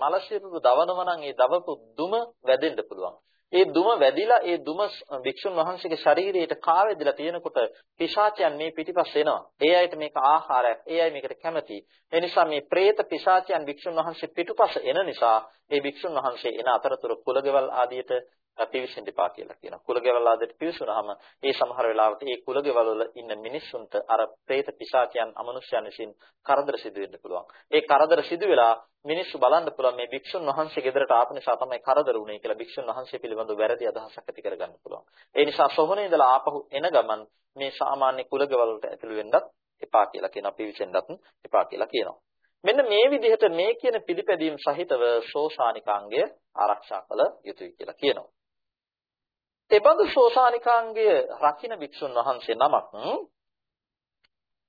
මලසිරුරු දවනවා නම් ඒ දවපු දුම වැදෙන්න පුළුවන්. ඒ දුම වැදිලා ඒ දුම භික්ෂුන් වහන්සේගේ ශරීරයට කාවැදිලා තියෙනකොට පිශාචයන් මේ පිටිපස්ස එනවා. ඒ අයට මේක ආහාරයක්. ඒ අය මේකට කැමති. ඒ නිසා මේ പ്രേත පිශාචයන් භික්ෂුන් වහන්සේ පිටුපස එන නිසා ඒ භික්ෂුන් වහන්සේ එන අතරතුර කුලගෙවල් ආදියට පිවිසෙන්න එපා කියලා කියනවා. කුලගෙවල් ආදියට පිවිසුනහම ඒ සමහර වෙලාවට ඒ කුලගෙවල් වල ඉන්න මිනිස්සුන්ට අර പ്രേත පිශාචයන් අමනුෂ්‍යයන් විසින් කරදර සිදු වෙන්න පුළුවන්. ඒ කරදර සිදු වෙලා මිනිස්සු බලන්න පුළුවන් මේ භික්ෂුන් වහන්සේ ගෙදරට ආපු නිසා තමයි කරදර වුනේ කියලා භික්ෂුන් වහන්සේ පිළිබඳව වැරදි අදහසක් ඇති කරගන්න පුළුවන්. ඒ නිසා සොහොනේ ඉඳලා ආපහු එන ගමන් මේ සාමාන්‍ය කුලගෙවල් වලට ඇතුළු වෙන්නත් එපා කියලා කියනවා. පිවිසෙන්නත් එපා කියලා කියනවා. මෙන්න මේ විදිහට මේ කියන පිළිපැදීම් සහිතව සෝසානිකාංගය ආරක්ෂා කළ යුතුයි කියලා කියනවා. එබඳු සෝසානිකාංගය රකින්න භික්ෂුන් වහන්සේ නමක්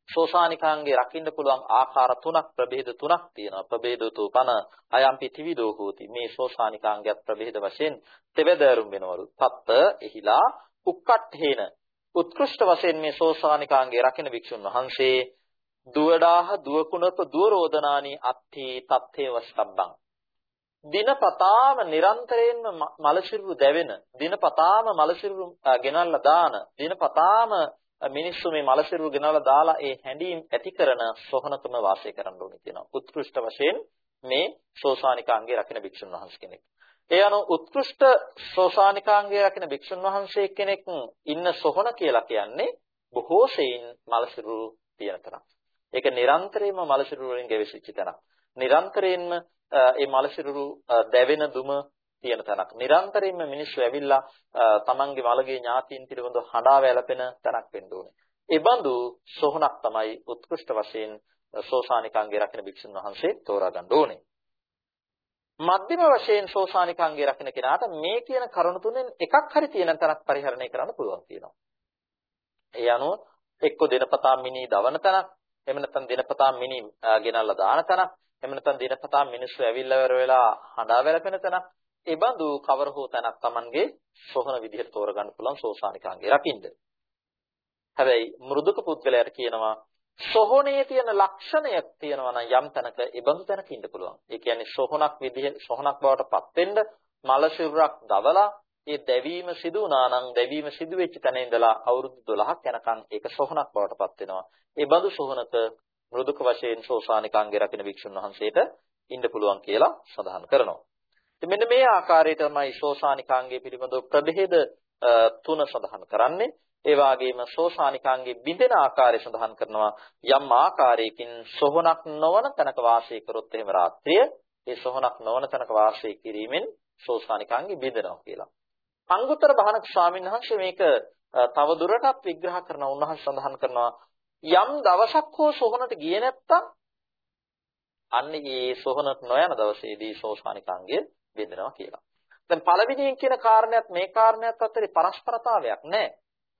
සෝසානිකාංගේ රකින්න පුළුවන් ආකාර තුනක් ප්‍රභේද තුනක් තියෙනවා. ප්‍රභේදතු පන අයම්පි ත්‍රිවිධෝ හෝති. මේ සෝසානිකාංගයත් ප්‍රභේද වශයෙන් තෙවදෑරුම් වෙනවලු. තත්ත එහිලා උක්කට්ඨේන. උත්කෘෂ්ඨ වශයෙන් මේ සෝසානිකාංගේ රකින්න භික්ෂුන් වහන්සේ දුවඩාහ දුවකුණක දුවරෝදනානි අත්ථි තත්තේ වස්තබ්බං දිනපතාම නිරන්තරයෙන්ම මලසිරුරු දැවෙන දිනපතාම මලසිරුරු ගෙනල්ලා දාන දිනපතාම මිනිස්සු මේ මලසිරුරු ගෙනල්ලා දාලා ඒ හැඬීම් ඇති කරන සොහනකම වාසය කරන්න ඕනේ කියනවා. උත්කෘෂ්ඨ වශයෙන් මේ සෝසානිකාංගයේ රකින්න භික්ෂුන් වහන්සේ කෙනෙක්. ඒ අනුව උත්කෘෂ්ඨ සෝසානිකාංගයේ රකින්න භික්ෂුන් වහන්සේ කෙනෙක් ඉන්න සොහන කියලා කියන්නේ බොහෝ සෙයින් මලසිරුරු තියෙන තරම් ඒක නිරන්තරයෙන්ම මලසිරුරු වලින් ගෙවිසිච්ච තැනක් නිරන්තරයෙන්ම ඒ මලසිරුරු දැවෙන දුම තියෙන තැනක්. නිරන්තරයෙන්ම මිනිස්සු ඇවිල්ලා තමන්ගේ මළගේ ඥාතීන් පිළිබඳව හඬා වැළපෙන තැනක් වෙන්න ඕනේ. ඒ බඳු සෝහනක් තමයි උත්කෘෂ්ඨ වශයෙන් සෝසානිකාංගේ රකින්න භික්ෂුන් වහන්සේ තෝරා ගන්න ඕනේ. මධ්‍යම වශයෙන් සෝසානිකාංගේ රකින්න කෙනාට මේ කියන කරුණු තුනෙන් එකක් හරි තියෙන තරක් පරිහරණය කරන්න පුළුවන් තියෙනවා. ඒ අනුව එක්ක දිනපතා මිනි දවන තැනක්, එහෙම නැත්නම් දිනපතා මිනි ගෙනල්ලා දාන තැනක්, එහෙම නැත්නම් දිනපතා මිනිස්සු ඇවිල්ලා වෙලා හඬා වැළපෙන තැනක්, ඒ බඳු කවර හෝ තැනක් Tamanගේ සෝහන විදිහට තෝරගන්න පුළුවන් සෝසානිකාංගේ රකින්න. හැබැයි මෘදුක පුද්ගලයාට කියනවා සෝහනේ තියෙන ලක්ෂණයක් තියෙනවා නම් යම් තැනක ඒ බඳු තැනක ඉන්න පුළුවන්. ඒ කියන්නේ සෝහනක් විදිහ සෝහනක් බවට පත් වෙන්න මල සිරුරක් දවලා ඒ දැවීම සිදු වුණා නම් දැවීම සිදු වෙච්ච තැන ඉඳලා අවුරුදු 12ක් යනකම් ඒක සෝහනක් බවට පත් වෙනවා. ඒ බඳු සෝහනක මෘදුක වශයෙන් සෝසානිකාංගේ රකින්න වික්ෂුන් වහන්සේට ඉන්න පුළුවන් කියලා සඳහන් කරනවා. මෙන්න මේ ආකාරයට තමයි ශෝසානිකාංගයේ පිළිබඳව ප්‍රභේද තුන සඳහන් කරන්නේ. ඒ වගේම ශෝසානිකාංගේ බිඳෙන ආකාරය සඳහන් කරනවා යම් ආකාරයකින් සොහනක් නොවන තැනක වාසය කරොත් එහෙම රාත්‍රිය ඒ සොහනක් නොවන තැනක වාසය කිරීමෙන් ශෝසානිකාංගේ බිඳෙනවා කියලා. අංගුත්තර භානක ස්වාමීන් වහන්සේ මේක තව දුරටත් විග්‍රහ කරන උන්වහන්සේ සඳහන් කරනවා යම් දවසක් හෝ සොහනට ගියේ නැත්තම් අන්න ඒ සොහනට නොයන දවසේදී ශෝසානිකාංගය බෙදෙනවා කියලා. දැන් පළවෙනියෙන් කියන කාරණයක් මේ කාරණයක් අතරේ පරස්පරතාවයක් නැහැ.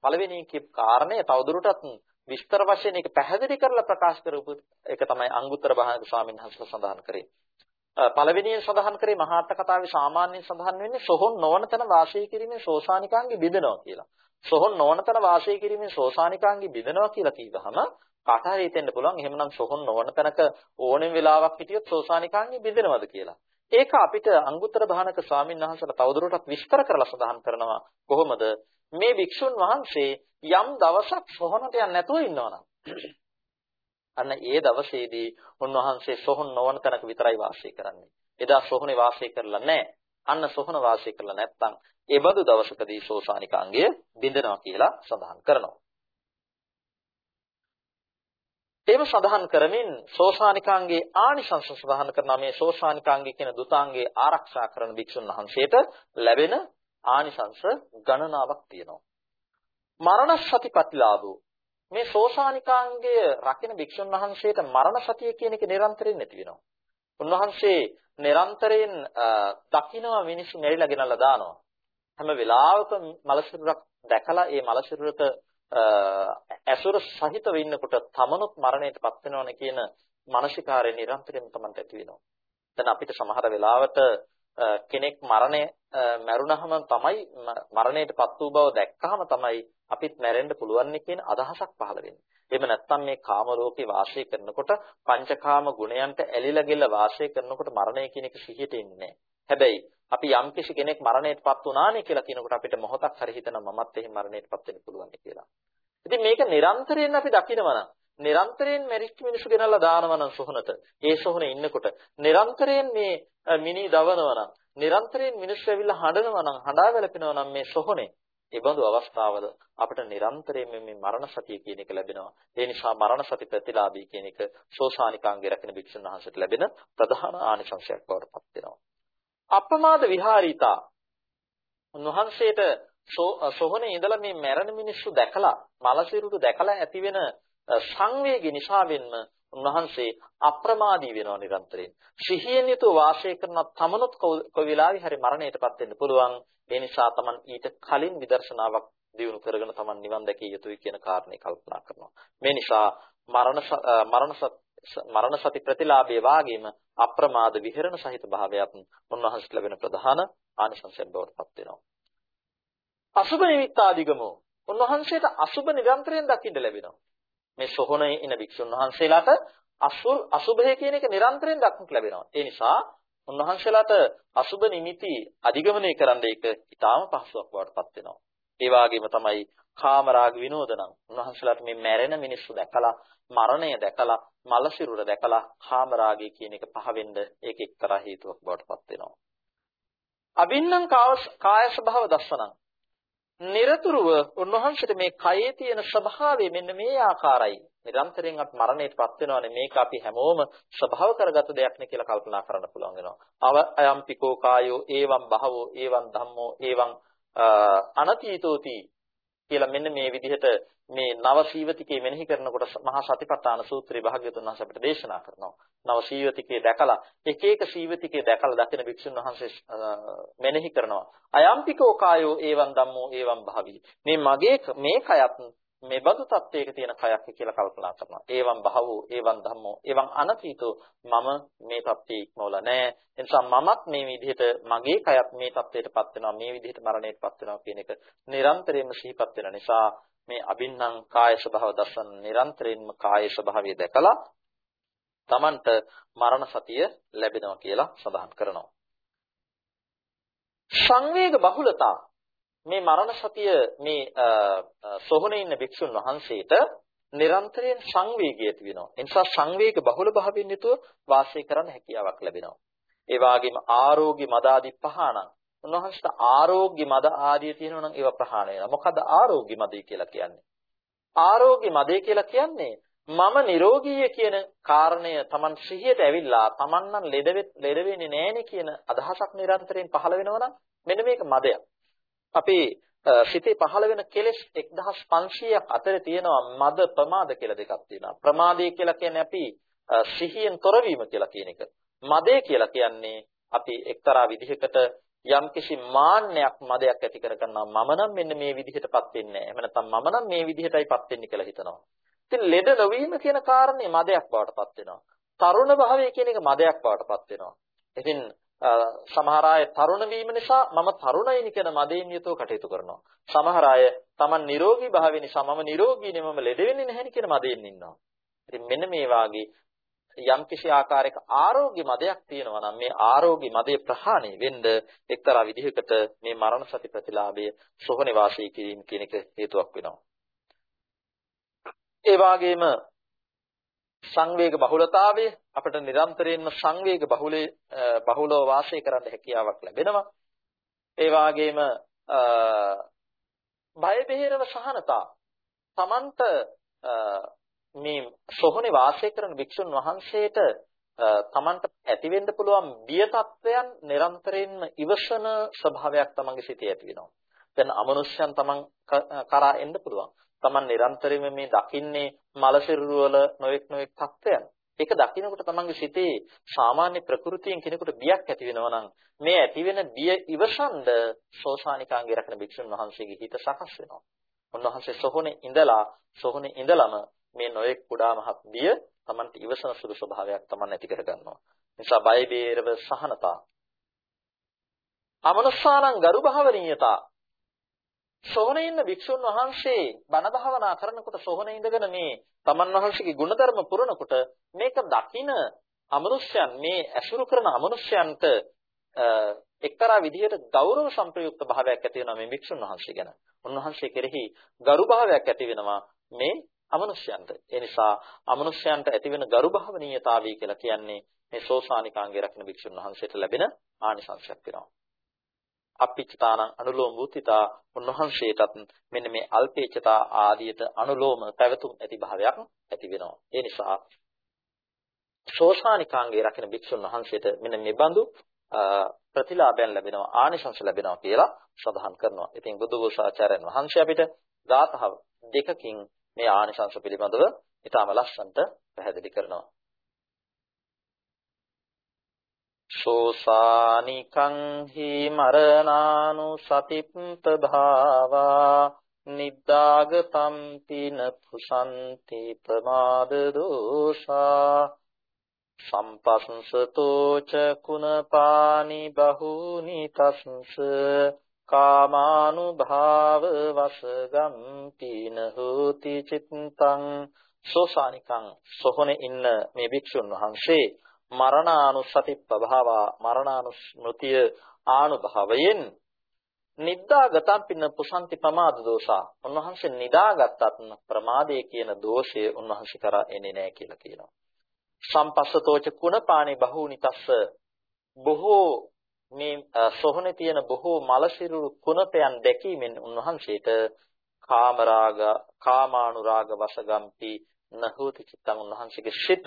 පළවෙනියෙන් කියපු කාරණය තවදුරටත් විස්තර වශයෙන් ඒක පැහැදිලි කරලා ප්‍රකාශ කරපු එක තමයි අංගුත්තර භාග ස්වාමීන් වහන්සේ සඳහන් කරේ. පළවෙනියෙන් සඳහන් කරේ මහාර්ථ කතාවේ සාමාන්‍යයෙන් සඳහන් වෙන්නේ සොහොන් නොවන තැන වාසය කිරීමෙන් සෝසානිකාංගේ බෙදෙනවා කියලා. සොහොන් නොවන තැන වාසය කිරීමෙන් සෝසානිකාංගේ බෙදෙනවා කියලා කිව්වහම කාට හරි හිතෙන්න පුළුවන් එහෙමනම් සොහොන් නොවන තැනක ඕනෙම වෙලාවක් හිටියොත් සෝසානිකාංගේ බෙදෙනවද කියලා. ඒක අපිට අංගුත්තර භානක ස්වාමීන් වහන්සේලා තවදුරටත් විස්තර කරලා සඳහන් කරනවා කොහොමද මේ භික්ෂුන් වහන්සේ යම් දවසක් සොහනට යන්නේ නැතුව ඉන්නවනම් අන්න ඒ දවසේදී උන්වහන්සේ සොහොන් නොවන තැනක විතරයි වාසය කරන්නේ. එදා සොහොනේ වාසය කරලා නැහැ. අන්න සොහොන වාසය කරලා නැත්නම් ඒ බඳු දවසකදී සෝසානිකාංගය බින්දනවා කියලා සඳහන් කරනවා. ඒව සඳහන් කරමින් සෝසානිකාංගේ ආනිශංස සඳහන් කරනවා මේ සෝසානිකාංගේ කියන දුතාංගේ ආරක්ෂා කරන භික්ෂුන් වහන්සේට ලැබෙන ආනිශංස ගණනාවක් තියෙනවා. මරණ සතිපතිලාභෝ මේ සෝසානිකාංගය රකින භික්ෂුන් වහන්සේට මරණ සතිය කියන එක නිරන්තරයෙන් නැති වෙනවා. උන්වහන්සේ නිරන්තරයෙන් දකිනවා මිනිස්සු මෙරිලා ගෙනල්ලා දානවා. හැම වෙලාවකම මලසිරුරක් දැකලා ඒ මලසිරුරක ඇසුර සහිතව ඉන්නකොට තමනුත් මරණයටපත් වෙනවනේ කියන මානසිකාරය නිරන්තරයෙන්ම තමයි ඇති වෙනවා. දැන් අපිට සමහර වෙලාවට කෙනෙක් මරණය මැරුණහම තමයි මරණයටපත් වූ බව දැක්කහම තමයි අපිත් මැරෙන්න පුළුවන් කියන අදහසක් පහළ වෙන්නේ. එහෙම නැත්නම් මේ කාම ලෝකේ වාසය කරනකොට පංචකාම ගුණයන්ට ඇලිලා ගෙල වාසය කරනකොට මරණය කියන එක සිහියට එන්නේ හැබැයි අපි යම් කිසි කෙනෙක් මරණයටපත් වුණානේ කියලා කියනකොට අපිට මොහොතක් හරි හිතෙනවා මමත් එහෙම මරණයටපත් වෙන්න පුළුවන් කියලා. ඉතින් මේක නිරන්තරයෙන් අපි දකිනවා නම් නිරන්තරයෙන් මෙරිච්ච මිනිස්සු ගෙනල්ලා දානවා නම් සොහනට. ඒ සොහනේ ඉන්නකොට නිරන්තරයෙන් මේ මිනි දවනවා නම් නිරන්තරයෙන් මිනිස්සු ඇවිල්ලා හඬනවා නම් හඬා වැළපෙනවා නම් මේ සොහනේ ඒ බඳු අවස්ථාවල අපිට නිරන්තරයෙන් මේ මරණ සතිය කියන එක ලැබෙනවා. ඒ නිසා මරණ සති ප්‍රතිලාභී කියන එක සෝසානිකාංගේ රැකෙන භික්ෂුන් වහන්සේට ලැබෙන ප්‍රධාන ආනිසංශයක් බවට පත් වෙනවා. අප්‍රමාද විහාරීතා උන්වහන්සේට සොහනේ ඉඳලා මේ මැරෙන මිනිස්සු දැකලා මලසිරුරු දැකලා ඇතිවෙන සංවේගය නිසාවෙන්ම උන්වහන්සේ අප්‍රමාදී වෙනවා නිරන්තරයෙන්. සිහියෙන් යුතුව වාසය කරන තමනුත් කොයි වෙලාවෙ හරි මරණයටපත් වෙන්න පුළුවන්. ඒ නිසා Taman ඊට කලින් විදර්ශනාවක් දියුණු කරගෙන Taman නිවන් දැකිය යුතුයි කියන කාරණේ කල්පනා කරනවා. මේ නිසා මරණ මරණ මරණ සති ප්‍රතිලාභයේ වාගේම අප්‍රමාද විහෙරණ සහිත භාවයත් උන්වහන්සේට ලැබෙන ප්‍රධාන ආනිසංසයක් බවට පත් වෙනවා. අසුබ නිමිත්තාදිගමෝ උන්වහන්සේට අසුබ නිරන්තරයෙන් දකින්න ලැබෙනවා. මේ සොහොනේ ඉන වික්ෂුන් වහන්සේලාට අසුල් අසුභය කියන එක නිරන්තරයෙන් දක්නට ලැබෙනවා. ඒ නිසා උන්වහන්සේලාට අසුබ නිමිති අධිගමනය කරන්න ඒක ඉතාම පහසුවක් බවට පත් වෙනවා. ඒ වගේම තමයි කාමරාග විනෝදනම් උන්වහන්සේලාට මේ මැරෙන මිනිස්සු දැකලා මරණය දැකලා මල සිරුර දැකලා කාමරාගය කියන එක පහ වෙන්න ඒක එක්තරා හේතුවක් බවට පත් වෙනවා. අබින්නම් කාය ස්වභාව දස්සනං නිරතුරුව උන්වහන්සේට මේ කයේ තියෙන ස්වභාවය මෙන්න මේ ආකාරයි. නිරන්තරයෙන් අපි මරණයටපත් වෙනවානේ මේක අපි හැමෝම ස්වභාව කරගත දෙයක් නේ කියලා කල්පනා කරන්න පුළුවන් වෙනවා. අව අයම්පිකෝ කායෝ ඒවම් බහවෝ ඒවම් ධම්මෝ ඒවම් අනතීතෝති කියලා මෙන්න මේ විදිහට මේ නව සීවතිකේ මෙනෙහි කරනකොට මහා සතිපට්ඨාන සූත්‍රයේ භාග්‍යතුන් වහන්සේ අපිට දේශනා කරනවා. නව සීවතිකේ දැකලා එක එක සීවතිකේ දැකලා දකින භික්ෂුන් වහන්සේ මෙනෙහි කරනවා. අයම්පිකෝ කායෝ ඒවං ධම්මෝ ඒවං භාවි. මේ මගේ මේ කයත් මේ බඳු තත්වයක තියෙන කයක් කියලා කල්පනා කරනවා. ඒවම් බහවෝ ඒවම් ධම්මෝ ඒවම් අනතීතෝ මම මේ තත්ත්වයේ ඉක්මවලා නැහැ. ඒ නිසා මමත් මේ විදිහට මගේ කයත් මේ තත්ත්වයටපත් වෙනවා. මේ විදිහට මරණයටපත් වෙනවා කියන එක නිරන්තරයෙන්ම සිහිපත් වෙන නිසා මේ අබින්නම් කාය ස්වභාව දර්ශන නිරන්තරයෙන්ම කාය ස්වභාවය දැකලා Tamanට මරණ සතිය ලැබෙනවා කියලා සඳහන් කරනවා. සංවේග බහුලතා මේ මරණ සතිය මේ සොහොනේ ඉන්න භික්ෂුන් වහන්සේට නිරන්තරයෙන් සංවේගය ඇති වෙනවා. ඒ නිසා සංවේග බහුල භාවයෙන් යුතුව වාසය කරන්න හැකියාවක් ලැබෙනවා. ඒ වගේම ආරෝග්‍ය මදාදී පහණං උන්වහන්සේට ආරෝග්‍ය මද ආදී තියෙනවා නම් ඒවා ප්‍රහාණය වෙනවා. මොකද ආරෝග්‍ය මදේ කියලා කියන්නේ? ආරෝග්‍ය මදේ කියලා කියන්නේ මම නිරෝගීය කියන කාරණය Taman සිහියට ඇවිල්ලා Taman නම් ලෙඩ ලෙඩ වෙන්නේ නැහෙනේ කියන අදහසක් නිරන්තරයෙන් පහළ වෙනවා නම් මෙන්න මේක මදයක්. අපේ සිතේ පහළ වෙන කෙලෙස් 1500ක් අතර තියෙනවා මද ප්‍රමාද කියලා දෙකක් තියෙනවා. ප්‍රමාදය කියලා කියන්නේ අපි සිහියෙන් තොරවීම කියලා කියන එක. මදේ කියලා කියන්නේ අපි එක්තරා විදිහකට යම්කිසි මාන්නයක් මදයක් ඇති කර ගන්නවා මම නම් මෙන්න මේ විදිහටපත් වෙන්නේ නැහැ. එහෙම නැත්නම් මම නම් මේ විදිහටයිපත් වෙන්නේ කියලා හිතනවා. ඉතින් ලෙඩ නොවීම කියන කාරණේ මදයක් බවටපත් වෙනවා. තරුණ භාවය කියන එක මදයක් බවටපත් වෙනවා. ඉතින් සමහර අය තරුණ වීම නිසා මම තරුණයිනි කියන මදයෙන් යුතුව කටයුතු කරනවා. සමහර අය Taman නිරෝගී භාවය නිසා මම නිරෝගී නෙමෙයි මම ලෙඩ වෙන්නේ නැහැ කියන මදයෙන් ඉන්නවා. ඉතින් මෙන්න මේ වාගේ යම් කිසි ආකාරයක ආරෝග්‍ය මදයක් තියෙනවා නම් මේ ආරෝග්‍ය මදේ ප්‍රහාණය වෙන්න එක්තරා විදිහකට මේ මරණ සති ප්‍රතිලාභය සෝහනේ වාසී කිරීම කියන එක හේතුවක් වෙනවා. ඒ වගේම සංවේග බහුලතාවය අපිට නිරන්තරයෙන්ම සංවේග බහුලේ බහුලව වාසය කරන්න හැකියාවක් ලැබෙනවා. ඒ වගේම බය බෙහෙරව සහනතා තමන්ට මේ සොහොනේ වාසය කරන භික්ෂුන් වහන්සේට තමන්ට ඇතිවෙන්න පුළුවන් බිය තත්වයන් නිරන්තරයෙන්ම ඉවසන ස්වභාවයක් තමන්ගේ සිතේ ඇති වෙනවා. දැන් අමනුෂ්‍යයන් තමන් කරා එන්න පුළුවන්. තමන් නිරන්තරයෙන්ම මේ දකින්නේ මලසිරුරු වල නොඑක් නොඑක් තත්ත්වයන්. ඒක දකිනකොට තමන්ගේ සිතේ සාමාන්‍ය ප්‍රകൃතියෙන් කෙනෙකුට බියක් ඇති වෙනවා නම් මේ ඇති වෙන බිය ඉවසන්ද සෝසානිකාංගේ රැකෙන භික්ෂුන් වහන්සේගේ හිත සකස් වෙනවා. උන්වහන්සේ සොහොනේ ඉඳලා සොහොනේ ඉඳලම මේ නොඑක් කුඩා මහත් බිය තමන්ට ඉවසන සුළු ස්වභාවයක් තමන් ඇති කර ගන්නවා. නිසා බය බේරව සහනතා. අමනස්සානං ගරු භාවනීයතා සෝහනේ ඉන්න භික්ෂුන් වහන්සේ බණ භාවනා කරනකොට සෝහනේ ඉඳගෙන මේ තමන් වහන්සේගේ ගුණධර්ම පුරනකොට මේක දකින අමනුෂ්‍යයන් මේ ඇසුරු කරන අමනුෂ්‍යයන්ට එක්තරා විදිහට ගෞරව සම්ප්‍රයුක්ත භාවයක් ඇති වෙනවා මේ භික්ෂුන් වහන්සේ ගැන. උන්වහන්සේ කෙරෙහි ගරු භාවයක් ඇති වෙනවා මේ අමනුෂ්‍යයන්ට. ඒ නිසා අමනුෂ්‍යයන්ට ඇතිවෙන ගරු භාවනීයතාවය කියලා කියන්නේ මේ සෝසානිකාංගේ රකින්න භික්ෂුන් වහන්සේට ලැබෙන ආනිසංසයක් වෙනවා. අපිච්චතාන අනුලෝම වූතිතා උන්වහන්සේටත් මෙන්න මේ අල්පේච්ඡතා ආදියට අනුලෝම පැවතුම් ඇති භාවයක් ඇති වෙනවා. ඒ නිසා ශෝෂානිකාංගේ රකින භික්ෂුන් වහන්සේට මෙන්න මේ බඳු ප්‍රතිලාභයන් ලැබෙනවා ආනිශංස ලැබෙනවා කියලා සඳහන් කරනවා. ඉතින් බුදුගෝසාචාර්යන් වහන්සේ අපිට ධාතහව දෙකකින් මේ ආනිශංස පිළිබඳව ඊටම ලස්සන්ට පැහැදිලි කරනවා. සෝසානිකං හි මරණානු සතිප්ප භාවා නිද්දාගතම් පින පුසන්ති ප්‍රමාද දෝෂා සම්පස්සතෝ ච කුණපානි බහූනි තස්ස කාමානුභාව වසගම් පින හෝති චිත්තං සෝසානිකං සොහොනේ ඉන්න මේ භික්ෂුන් වහන්සේ මරණානුස්සති ප්‍රභාවා මරණානුස්මෘතිය ආනුභවයෙන් නිද්දාගතම් පින්න පුසන්ති ප්‍රමාද දෝෂා උන්වහන්සේ නිදාගත්තත් ප්‍රමාදයේ කියන දෝෂය උන්වහන්සේ කරා එන්නේ නැහැ කියලා කියනවා. සම්පස්සතෝච කුණපාණි බහූනිතස්ස බොහෝ මේ සොහනේ තියෙන බොහෝ මලසිරුරු කුණපයන් දැකීමෙන් උන්වහන්සේට කාමරාග කාමානුරාග වසගම්පි නහෝති චිත්තං උන්වහන්සේගේ සිත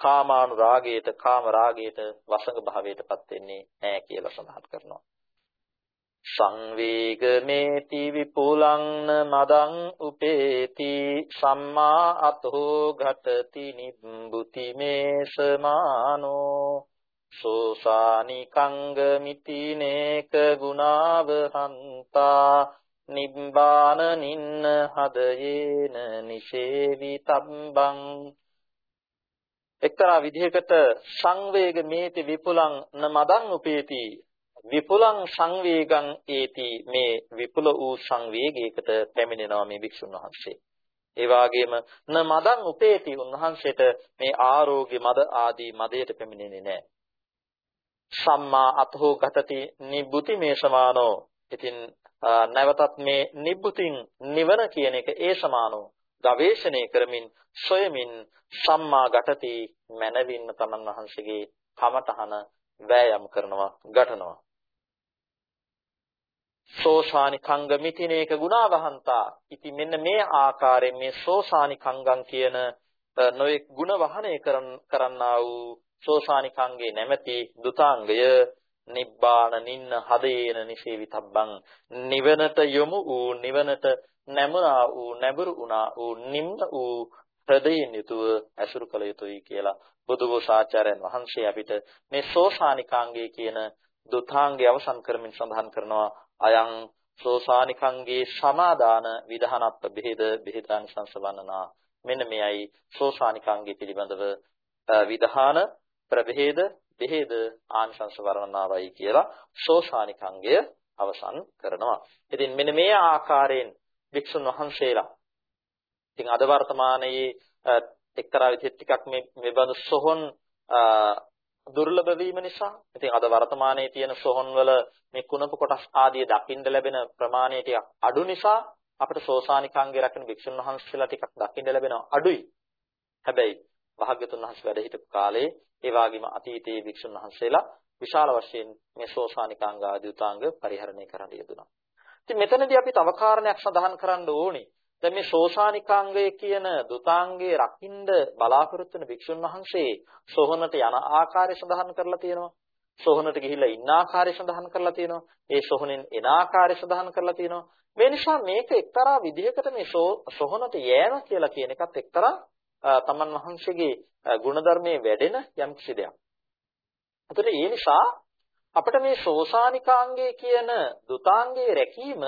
කාමානුරාගයට කාමරාගයට වසඟ භාවයටපත් වෙන්නේ නැහැ කියලා සඳහන් කරනවා. සංවේගමේති විපුලං මදං උපේති සම්මා අතෝ ඝටති නිබ්බුති මේ සමානෝ සෝසානි කංගමිති නේක ගුණාවහන්තා නිබ්බාන නින්න හදයේන නිෂේවි තබ්බං එක්තරා විදිහකට සංවේග මේති විපුලං න මදං උපේති විපුලං සංවේගං ඒති මේ විපුල වූ සංවේගයකට පැමිණෙනවා මේ වික්ෂුන් වහන්සේ. ඒ වගේම න මදං උපේති උන්වහන්සේට මේ ආරෝග්‍ය මද ආදී මදයට පැමිණෙන්නේ නැහැ. සම්මා අතෝ ගතති නිබ්බුති මේ සමානෝ. ඉතින් නැවතත් මේ නිබ්බුතින් නිවන කියන එක ඒ සමානෝ. ගවේෂණය කරමින් සොයමින් සම්මා ගතති මනවින්න තමන් වහන්සේගේ කමතහන වෑයම් කරනවා ගටනවා සෝසානි කංග මිතිනේක ගුණවහන්තා. ඉතින් මෙන්න මේ ආකාරයෙන් මේ සෝසානි කංගම් කියන නොයෙක් ගුණ වහනය කරන්නා වූ සෝසානි කංගේ නැමැති දුතාංගය නිබ්බාන නින්න හදේන නිසේවිතබ්බං. නිවනට යොමු වූ නිවනට නැමුණා වූ නැඹුරු වුණා වූ නිම්න වූ හෘදයෙන් යුතුව ඇසුරු කළ යුතුයි කියලා බුදුගෝසාචාර්යන් වහන්සේ අපිට මේ සෝසානිකාංගය කියන දුතාංගය අවසන් කරමින් සඳහන් කරනවා. අයං සෝසානිකංගේ සමාදාන විධානප්ප බෙහෙද බෙහෙදානි සංසවන්නනා මෙන්න මෙයයි සෝසානිකංගේ පිළිබඳව විධාන ප්‍රභේද බෙහෙද ආනිසංස වර්ණනාවයි කියලා සෝසානිකංගය අවසන් කරනවා. ඉතින් මෙන්න මේ ආකාරයෙන් වික්ෂුන් වහන්සේලා ඉතින් අද වර්තමානයේ එක්තරා විදිහට ටිකක් මේ මේ බඳු සොහොන් දුර්ලභ වීම නිසා ඉතින් අද වර්තමානයේ තියෙන සොහොන්වල මේ කුණප කොටස් ආදී දකින්න ලැබෙන ප්‍රමාණය ටිකක් අඩු නිසා අපිට සෝසානිකාංගේ රකින්න භික්ෂුන් වහන්සේලා ටිකක් දකින්න ලැබෙනවා අඩුයි. හැබැයි භාග්‍යතුන් වහන්සේ වැඩ හිටපු කාලේ ඒ වගේම අතීතයේ භික්ෂුන් වහන්සේලා විශාල වශයෙන් මේ සෝසානිකාංග ආදී උතාංග පරිහරණය කරන්න යෙදුණා. ඉතින් මෙතනදී අපි තව කාරණයක් සඳහන් කරන්න ඕනේ. දැන් මේ සෝසානිකාංගය කියන දුතාංගයේ රකින්න බලාපොරොත්තු වෙන භික්ෂුන් වහන්සේ සෝහනට යන ආකාරය සඳහන් කරලා තියෙනවා. සෝහනට ගිහිල්ලා ඉන්න ආකාරය සඳහන් කරලා තියෙනවා. ඒ සෝහනෙන් එන ආකාරය සඳහන් කරලා තියෙනවා. මේ නිසා මේක එක්තරා විදිහකට මේ සෝහනට යෑම කියලා කියන එකත් එක්තරා තමන් වහන්සේගේ ගුණධර්මයේ වැඩෙන යම් කිසි දෙයක්. ඒතර ඒ නිසා අපිට මේ සෝසානිකාංගය කියන දුතාංගයේ රැකීම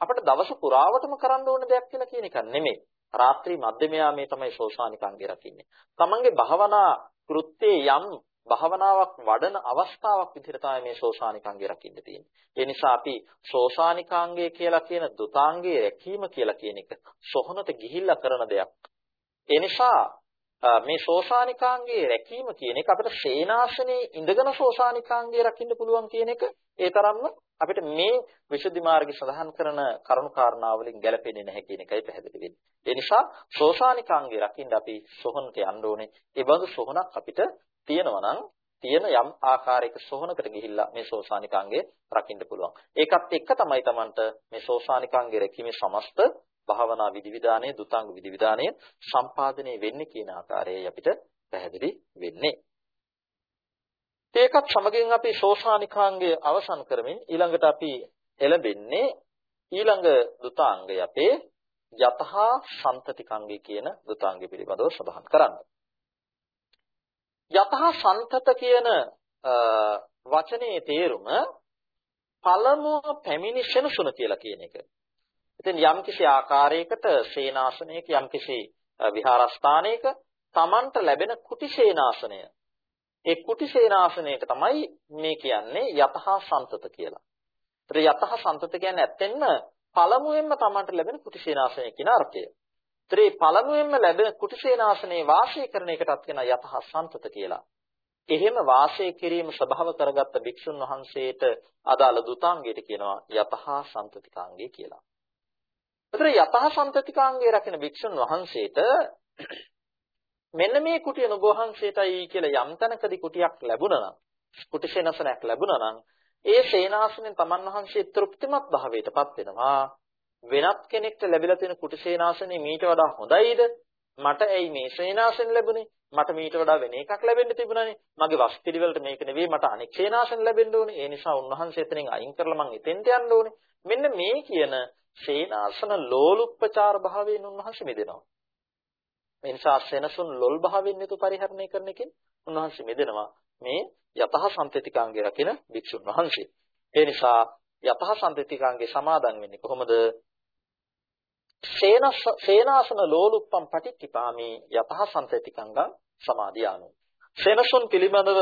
අපිට දවස පුරාවටම කරන්න ඕන දෙයක් කියලා කියන එක නෙමෙයි. රාත්‍රී මධ්‍යමයා මේ තමයි ශෝෂානිකාංගේ රකින්නේ. තමන්ගේ භවනා කෘත්‍යයේ යම් භාවනාවක් වඩන අවස්ථාවක් විදිහට තමයි මේ ශෝෂානිකාංගේ රකින්න තියෙන්නේ. ඒ නිසා අපි ශෝෂානිකාංගය කියලා කියන දුතාංගයේ රැකීම කියලා කියන එක සොහනට ගිහිල්ලා කරන දෙයක්. ඒ නිසා මේ ශෝෂානිකාංගයේ රැකීම කියන එක අපිට සේනාසනේ ඉඳගෙන ශෝෂානිකාංගයේ රකින්න පුළුවන් කියන එක ඒ තරම්ම අපිට මේ විසුද්ධි මාර්ගය සඳහන් කරන කරුණු කාරණා වලින් ගැලපෙන්නේ නැහැ කියන එකයි පැහැදිලි වෙන්නේ. ඒ නිසා ශෝෂානිකාංගේ රකින්න අපි සොහනට යන්න ඕනේ. ඒ බඳු සොහනක් අපිට තියෙනවා නම් තියෙන යම් ආකාරයක සොහනකට ගිහිල්ලා මේ ශෝෂානිකාංගේ රකින්න පුළුවන්. ඒකත් එක්ක තමයි Tamanට මේ ශෝෂානිකාංගේ රැකීමේ සමස්ත භාවනා විධිවිධානයේ දුතාංග විධිවිධානයේ සම්පාදනය වෙන්නේ කියන ආකාරයයි අපිට පැහැදිලි වෙන්නේ. ඒකත් සමගින් අපි ශෝෂානිකාංගය අවසන් කරමින් ඊළඟට අපි එළඹෙන්නේ ඊළඟ දුතාංගය අපේ යතහා සම්තතිකංගය කියන දුතාංගය පිළිබඳව සඳහන් කරන්න. යතහා සම්තත කියන වචනේ තේරුම පළමුව පැමිණි සෙනසුන කියලා කියන එක. ඉතින් යම්කිසි ආකාරයකට සේනාසනයක යම්කිසි විහාරස්ථානයක Tamanට ලැබෙන කුටි සේනාසනය ඒ කුටි සේනාසනයට තමයි මේ කියන්නේ යතහා සම්තත කියලා. ඒතර යතහ සම්තත කියන්නේ ඇත්තෙන්ම පළමුවෙන්ම Tamanට ලැබෙන කුටි සේනාසනය කියන අර්ථය. ඒතර මේ පළමුවෙන්ම ලැබෙන කුටි සේනාසනයේ වාසය කරන එකටත් කියන යතහ සම්තත කියලා. එහෙම වාසය කිරීම ස්වභාව කරගත්ත භික්ෂුන් වහන්සේට අදාළ දුතාංගයට කියනවා යතහා සම්තතිකාංගය කියලා. ඒතර යතහ සම්තතිකාංගය රකින භික්ෂුන් වහන්සේට මෙන්න මේ කුටිය නුඹ වහන්සේටයි කියලා යම් තැනකදී කුටියක් ලැබුණා නම් කුටි සේනාසනයක් ලැබුණා නම් ඒ සේනාසනෙන් තමන් වහන්සේ තෘප්තිමත් භාවයටපත් වෙනවා. වෙනත් කෙනෙක්ට ලැබිලා තියෙන කුටි සේනාසනේ මීට වඩා හොඳයිද? මට ඇයි මේ සේනාසන ලැබුණේ? මට මීට වඩා වෙන එකක් ලැබෙන්න තිබුණානේ මගේ වස්තිරිවලට මේක නෙවෙයි මට අනෙක් සේනාසන ලැබෙන්න ඕනේ ඒ නිසා උන්වහන්සේ එතනින් අයින් කරලා මං එතෙන්ට යන්න ඕනේ මෙන්න මේ කියන සේනාසන ලෝලුප්පචාර භාවයෙන් උන්වහන්සේ මිදෙනවා මේ නිසා සෙනසුන් ලොල් භාවයෙන් යුතු පරිහරණය කරන එකෙන් උන්වහන්සේ මිදෙනවා මේ යතහ සම්පතිකාංගේ රකින භික්ෂුන් වහන්සේ. ඒ නිසා යතහ සම්පතිකාංගේ සමාදන් වෙන්නේ කොහොමද? සේනස සේනාසන ලෝලුප්පම් පටිච්චිපාමි යතහ සම්පතිකංගං සමාදියානු. සෙනසුන් පිළිබඳව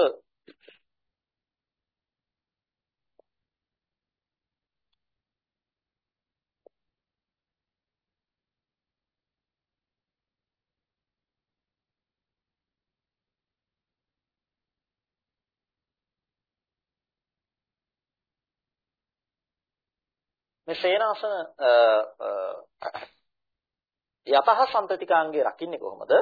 මේ සේනාසන යතහ සම්පතිකාංගේ රකින්නේ කොහොමද?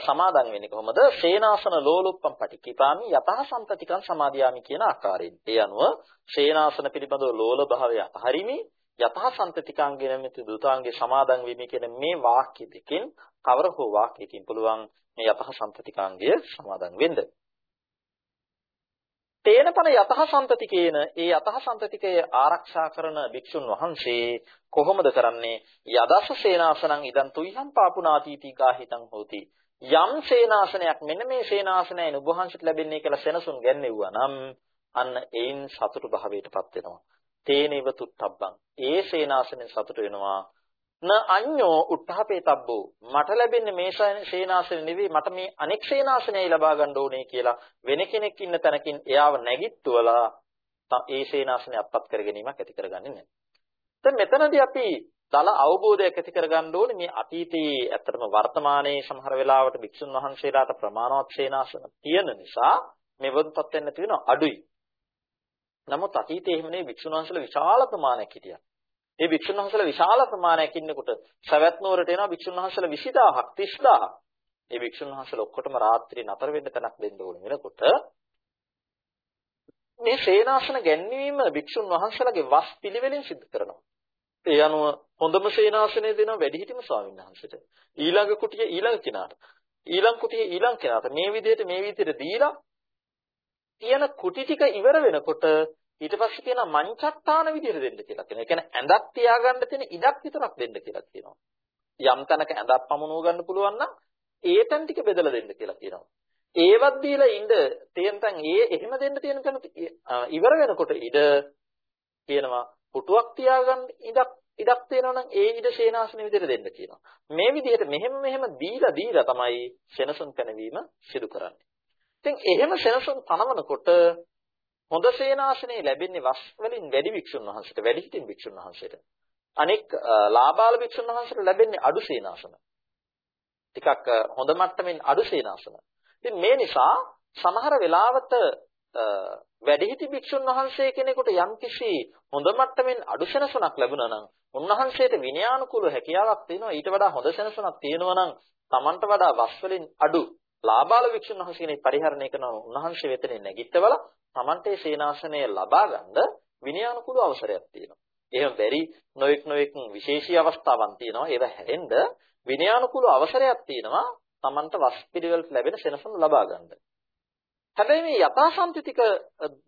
සමාදන් වෙන්නේ කොහොමද? සේනාසන ලෝලුප්පම් පටික්කිපාමි යතහ සම්පතිකං සමාදියාමි කියන ආකාරයෙන්. ඒ අනුව සේනාසන පිළිබඳව ලෝල භාවය අතහරිමි යතහ සම්පතිකාංගේ නැමැති දුතාංගේ සමාදන් වීම කියන මේ වාක්‍ය දෙකෙන් කවර හෝ වාක්‍යයකින් පුළුවන් මේ යතහ සම්පතිකාංගය සමාදන් වෙන්න. තේනපන යතහ සම්පති කියන ඒ යතහ සම්පතිකය ආරක්ෂා කරන භික්ෂුන් වහන්සේ කොහොමද කරන්නේ? යදස සේනාසනං ඉදන් තුයිහම් පාපුනාතීති ගාහිතං හෝති යම් සේනාසනයක් මෙන්න මේ සේනාසනයයි නුබහන්සට ලැබෙන්නේ කියලා සෙනසුන් ගැන්වෙව්වා නම් අන්න ඒන් සතුටු භාවයටපත් වෙනවා. තේනේව තුත්තබ්බං. ඒ සේනාසනෙන් සතුටු වෙනවා න අඤ්ඤෝ උත්හපේතබ්බෝ මට ලැබෙන්නේ මේ සේනාසනේ නෙවෙයි මට මේ අනෙක් සේනාසනයයි ලබා ගන්න ඕනේ කියලා වෙන කෙනෙක් ඉන්න තැනකින් එයාව නැගිට්ටුවලා ඒ සේනාසනේ අත්පත් කර ගැනීමක් ඇති කරගන්නේ නැහැ. දැන් මෙතනදී අපි දල අවබෝධයක් ඇති කරගන්න ඕනේ මේ අතීතයේ ඇත්තටම වර්තමානයේ සමහර වෙලාවට භික්ෂුන් වහන්සේලාට ප්‍රමාණවත් සේනාසන තියෙන නිසා මෙවොත්පත් වෙන්න තියෙන අඩුයි. නමුත් අතීතයේ එහෙම නෙවෙයි භික්ෂුන් වහන්සේලා විශාල ප්‍රමාණයක් හිටියා. ඒ භික්ෂුන් වහන්සේලා විශාල ප්‍රමාණයක් ඉන්නකොට සවැත් නුවරට එනවා භික්ෂුන් වහන්සේලා 20000ක් 30000ක්. ඒ භික්ෂුන් වහන්සේලා ඔක්කොටම රාත්‍රී නතර වෙන්න තැනක් දෙන්න ඕනේ වෙනකොට මේ සේනාසන ගැන්වීම භික්ෂුන් වහන්සේලාගේ වස් පිළිවෙලින් සිදු කරනවා. ඒ අනුව හොඳම සේනාසනය දෙනවා වැඩිහිටිම ස්වාමීන් වහන්සේට. ඊළඟ කුටිය ඊළඟ කෙනාට. ඊළඟ කුටිය ඊළඟ කෙනාට මේ විදිහට මේ විදිහට දීලා තියෙන කුටි ටික ඉවර වෙනකොට ඊට පස්සේ කියනවා මංචත්තාන විදිහට දෙන්න කියලා කියනවා. ඒ කියන්නේ ඇඳක් තියාගන්න තියෙන ඉඩක් විතරක් දෙන්න කියලා කියනවා. යම් තැනක ඇඳක් පමුණුව ගන්න පුළුවන් නම් ඒතන් ටික බෙදලා දෙන්න කියලා කියනවා. ඒවත් දීලා ඉඳ තෙන්තන් ඒ එහෙම දෙන්න තියෙන කෙන ඉවර වෙනකොට ඉඩ කියනවා පුටුවක් තියාගන්න ඉඩක් ඉඩක් තියෙනවා නම් ඒ ඉඩ ශේනාසන විදිහට දෙන්න කියනවා. මේ විදිහට මෙහෙම මෙහෙම දීලා දීලා තමයි සෙනසුන් පැනවීම සිදු කරන්නේ. ඉතින් එහෙම සෙනසුන් පනවනකොට හොඳ සේනාසනේ ලැබෙන්නේ වස් වලින් වැඩි වික්ෂුන් වහන්සේට වැඩි හිටින් වික්ෂුන් වහන්සේට. අනෙක් ලාබාල වික්ෂුන් වහන්සේට ලැබෙන්නේ අඩු සේනාසන. ටිකක් හොඳ මට්ටමින් අඩු සේනාසන. ඉතින් මේ නිසා සමහර වෙලාවට වැඩිහිටි භික්ෂුන් වහන්සේ කෙනෙකුට යම්කිසි හොඳ මට්ටමින් අඩු සෙනසුනක් ලැබුණා නම් උන්වහන්සේට විනයානුකූල හැකියාවක් තියෙනවා ඊට වඩා හොඳ සෙනසුනක් තියෙනවා නම් Tamanට වඩා වස් වලින් අඩු ලාබාල වික්ෂුන් වහන්සේ කෙනෙක් පරිහරණය කරන උන්වහන්සේ වෙතනේ නැගිටවලා Tamante සේනාසනය ලබා ගන්න විනයානුකූල අවසරයක් තියෙනවා. එහෙම බැරි නොඑක් නොඑක් විශේෂී අවස්ථාවන් තියෙනවා. ඒව හැරෙන්න විනයානුකූල අවසරයක් තියෙනවා Tamanta වස්පිරිවලට ලැබෙන සෙනසුන ලබා ගන්න. හැබැයි මේ යථාසන්තිතික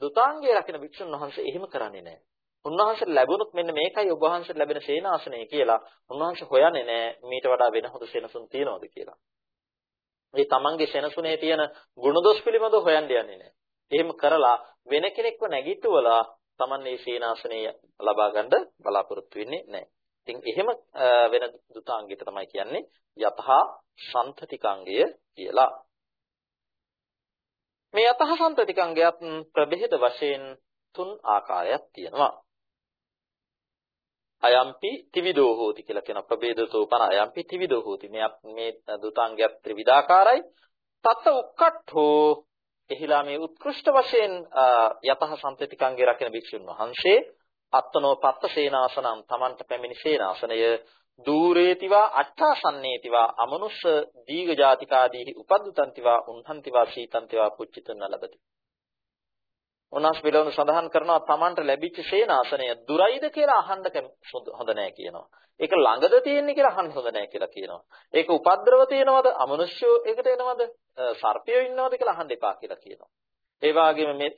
දුතාංගයේ රකින්න වික්ෂුන් වහන්සේ එහෙම කරන්නේ නැහැ. උන්වහන්සේට ලැබුණොත් මෙන්න මේකයි ඔබ වහන්සේට ලැබෙන සේනාසනය කියලා උන්වහන්සේ හොයන්නේ නැහැ මීට වඩා වෙන හොඳ සෙනසුන් තියනවද කියලා. මේ තමන්ගේ සෙනසුනේ තියෙන ගුණදොස් පිළිබඳව හොයන්න යන්නේ නැහැ. එහෙම කරලා වෙන කෙනෙක්ව නැගිටුවලා Taman මේ සේනාසනය ලබා ගන්න බලාපොරොත්තු වෙන්නේ නැහැ. ඉතින් එහෙම වෙන දුතාංගයට තමයි කියන්නේ යතහා සම්තතිකංගය කියලා. මේ යතහ සම්තතිකංගයත් ප්‍රභේද වශයෙන් තුන් ආකාරයක් තියෙනවා. අයම්පි ත්‍රිවිධෝ හෝති කියලා කියන ප්‍රභේදතෝ පන අයම්පි ත්‍රිවිධෝ හෝති. මේ මේ දුතාංගයක් ත්‍රිවිධාකාරයි. තත්ත උක්කට්ඨෝ එහිලා මේ උත්කෘෂ්ඨ වශයෙන් යතහ සම්තතිකංගේ රකින භික්ෂුන් වහන්සේ අත්තනෝ පත්ත සේනාසනම් Tamanට පැමිණි සේනාසනය දූරේතිවා අට්ඨාසන්නේතිවා අමනුෂ්‍ය දීඝ ජාතිකාදීහි උපද්දුතන්තිවා උන්හන්තිවා සීතන්තිවා පුච්චිතන ලබති. උනාස් පිළිවෙල සඳහන් කරනවා Tamanට ලැබිච්ච සේනාසනය දුරයිද කියලා අහන්න හොඳ නැහැ කියනවා. ඒක ළඟද තියෙන්නේ කියලා අහන්න හොඳ නැහැ කියලා කියනවා. ඒක උපද්‍රව තියෙනවද? අමනුෂ්‍යෝ ඒකට එනවද? සර්පයෝ ඉන්නවද කියලා අහන්න එපා කියලා කියනවා. ඒ වගේම මේ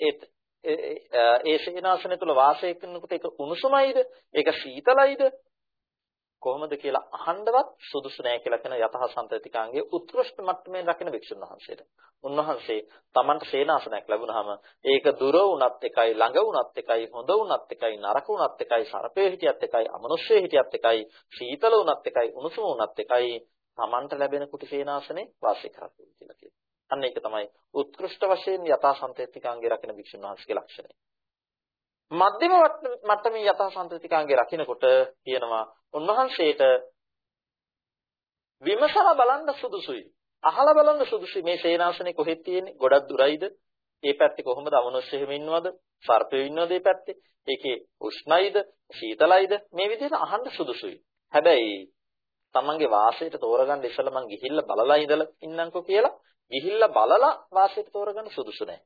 ඒ සේනාසනය තුල වාසය කරනකොට ඒක උණුසුමයිද? ඒක සීතලයිද? කොහොමද කියලා අහන්නවත් සුදුසු නැහැ කියලා කියන යතහ සම්පතිකාංගයේ උත්කෘෂ්ඨ මට්ටමේ රකින්න වික්ෂුන් වහන්සේට. උන්වහන්සේ Tamanට සේනාසනයක් ලැබුණාම ඒක දුර වුණත් එකයි ළඟ වුණත් එකයි හොඳ වුණත් එකයි නරක වුණත් එකයි සර්පේ හිටියත් එකයි අමනුෂ්‍ය හිටියත් එකයි සීතල වුණත් එකයි උණුසුම වුණත් එකයි Tamanට ලැබෙන කුටි සේනාසනේ වාසය කරන්නේ කියලා කියනවා. අන්න ඒක තමයි උත්කෘෂ්ඨ වශයෙන් යථා සම්පතිකාංගයේ රකින්න වික්ෂුන් වහන්සේගේ ලක්ෂණය. මධ්‍යම මට්ටමේ යථා සම්පතිකාංගේ රකින්නකොට කියනවා උන්වහන්සේට විමසලා බලන්න සුදුසුයි. අහලා බලන්න සුදුසුයි මේ සේනාසනේ කොහෙද තියෙන්නේ? ගොඩක් දුරයිද? ඒ පැත්තේ කොහොමද අමනුෂ්‍ය හිම ඉන්නවද? සර්පයෝ ඉන්නවද මේ පැත්තේ? ඒකේ උෂ්ණයිද? සීතලයිද? මේ විදිහට අහන්න සුදුසුයි. හැබැයි තමන්ගේ වාසයට තෝරගන්න ඉස්සෙල්ලා මං ගිහිල්ලා බලලා ඉඳලා ඉන්නම්කෝ කියලා ගිහිල්ලා බලලා වාසයට තෝරගන්න සුදුසු නැහැ.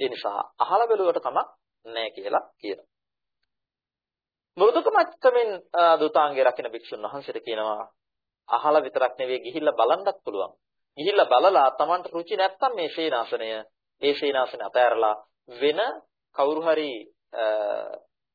ඒ නිසා අහලා බැලුවට කමක් නැහැ කියලා කියනවා. මෘදුක මට්ටමින් දුතාංගේ රකින්න භික්ෂුන් වහන්සේට කියනවා අහලා විතරක් නෙවෙයි ගිහිල්ලා බලන්නත් පුළුවන්. ගිහිල්ලා බලලා Tamanට රුචි නැත්තම් මේ ශේනාසනය ඒ ශේනාසනය අතෑරලා වෙන කවුරු හරි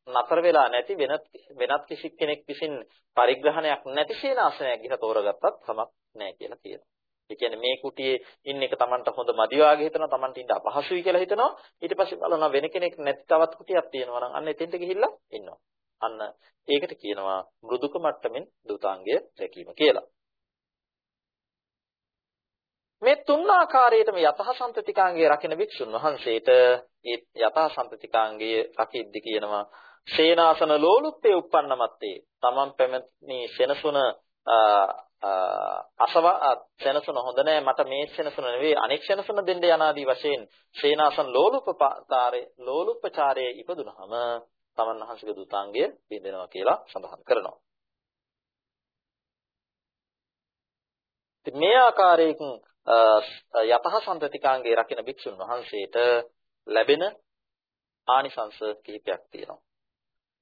නතර වෙලා නැති වෙනත් වෙනත් කිසි කෙනෙක් විසින් පරිග්‍රහණයක් නැති ශේනාසනයක් ගිහ තෝරගත්තත් කමක් නැහැ කියලා කියනවා. ඒ කියන්නේ මේ කුටියේ ඉන්න එක Tamanට හොඳ මදි වාගේ හිතනවා Tamanට ඉන්න අපහසුයි කියලා හිතනවා. ඊට පස්සේ බලනවා වෙන කෙනෙක් නැති තවත් කුටියක් තියෙනවා නම් අන්න එතෙන්ට ගිහිල්ලා ඉන්නවා. අන්න ඒකට කියනවා මෘදුක මට්ටමින් දුතාංගය රැකීම කියලා. මේ තුන් ආකාරයටම යතහ සම්පතිකාංගයේ රකින්න වික්ෂුන් වහන්සේට ඒ යතහ සම්පතිකාංගයේ රකිද්දි කියනවා සේනාසන ලෝලුප්පේ uppannamatte. තමන් පැමිණි සෙනසුන අසව සෙනසුන හොඳ නෑ මට මේ සෙනසුන නෙවෙයි අනෙක් සෙනසුන දෙන්න යනාදී වශයෙන් ශේනාසන ලෝලුපපාරේ ලෝලුපචාරයේ ඉපදුනහම තමන් වහන්සේගේ දුතාංගය බින්දෙනවා කියලා සඳහන් කරනවා. මේ ආකාරයෙන් යතහ සම්පතිකාංගේ රකින භික්ෂුන් වහන්සේට ලැබෙන ආනිසංස කිහිපයක් තියෙනවා.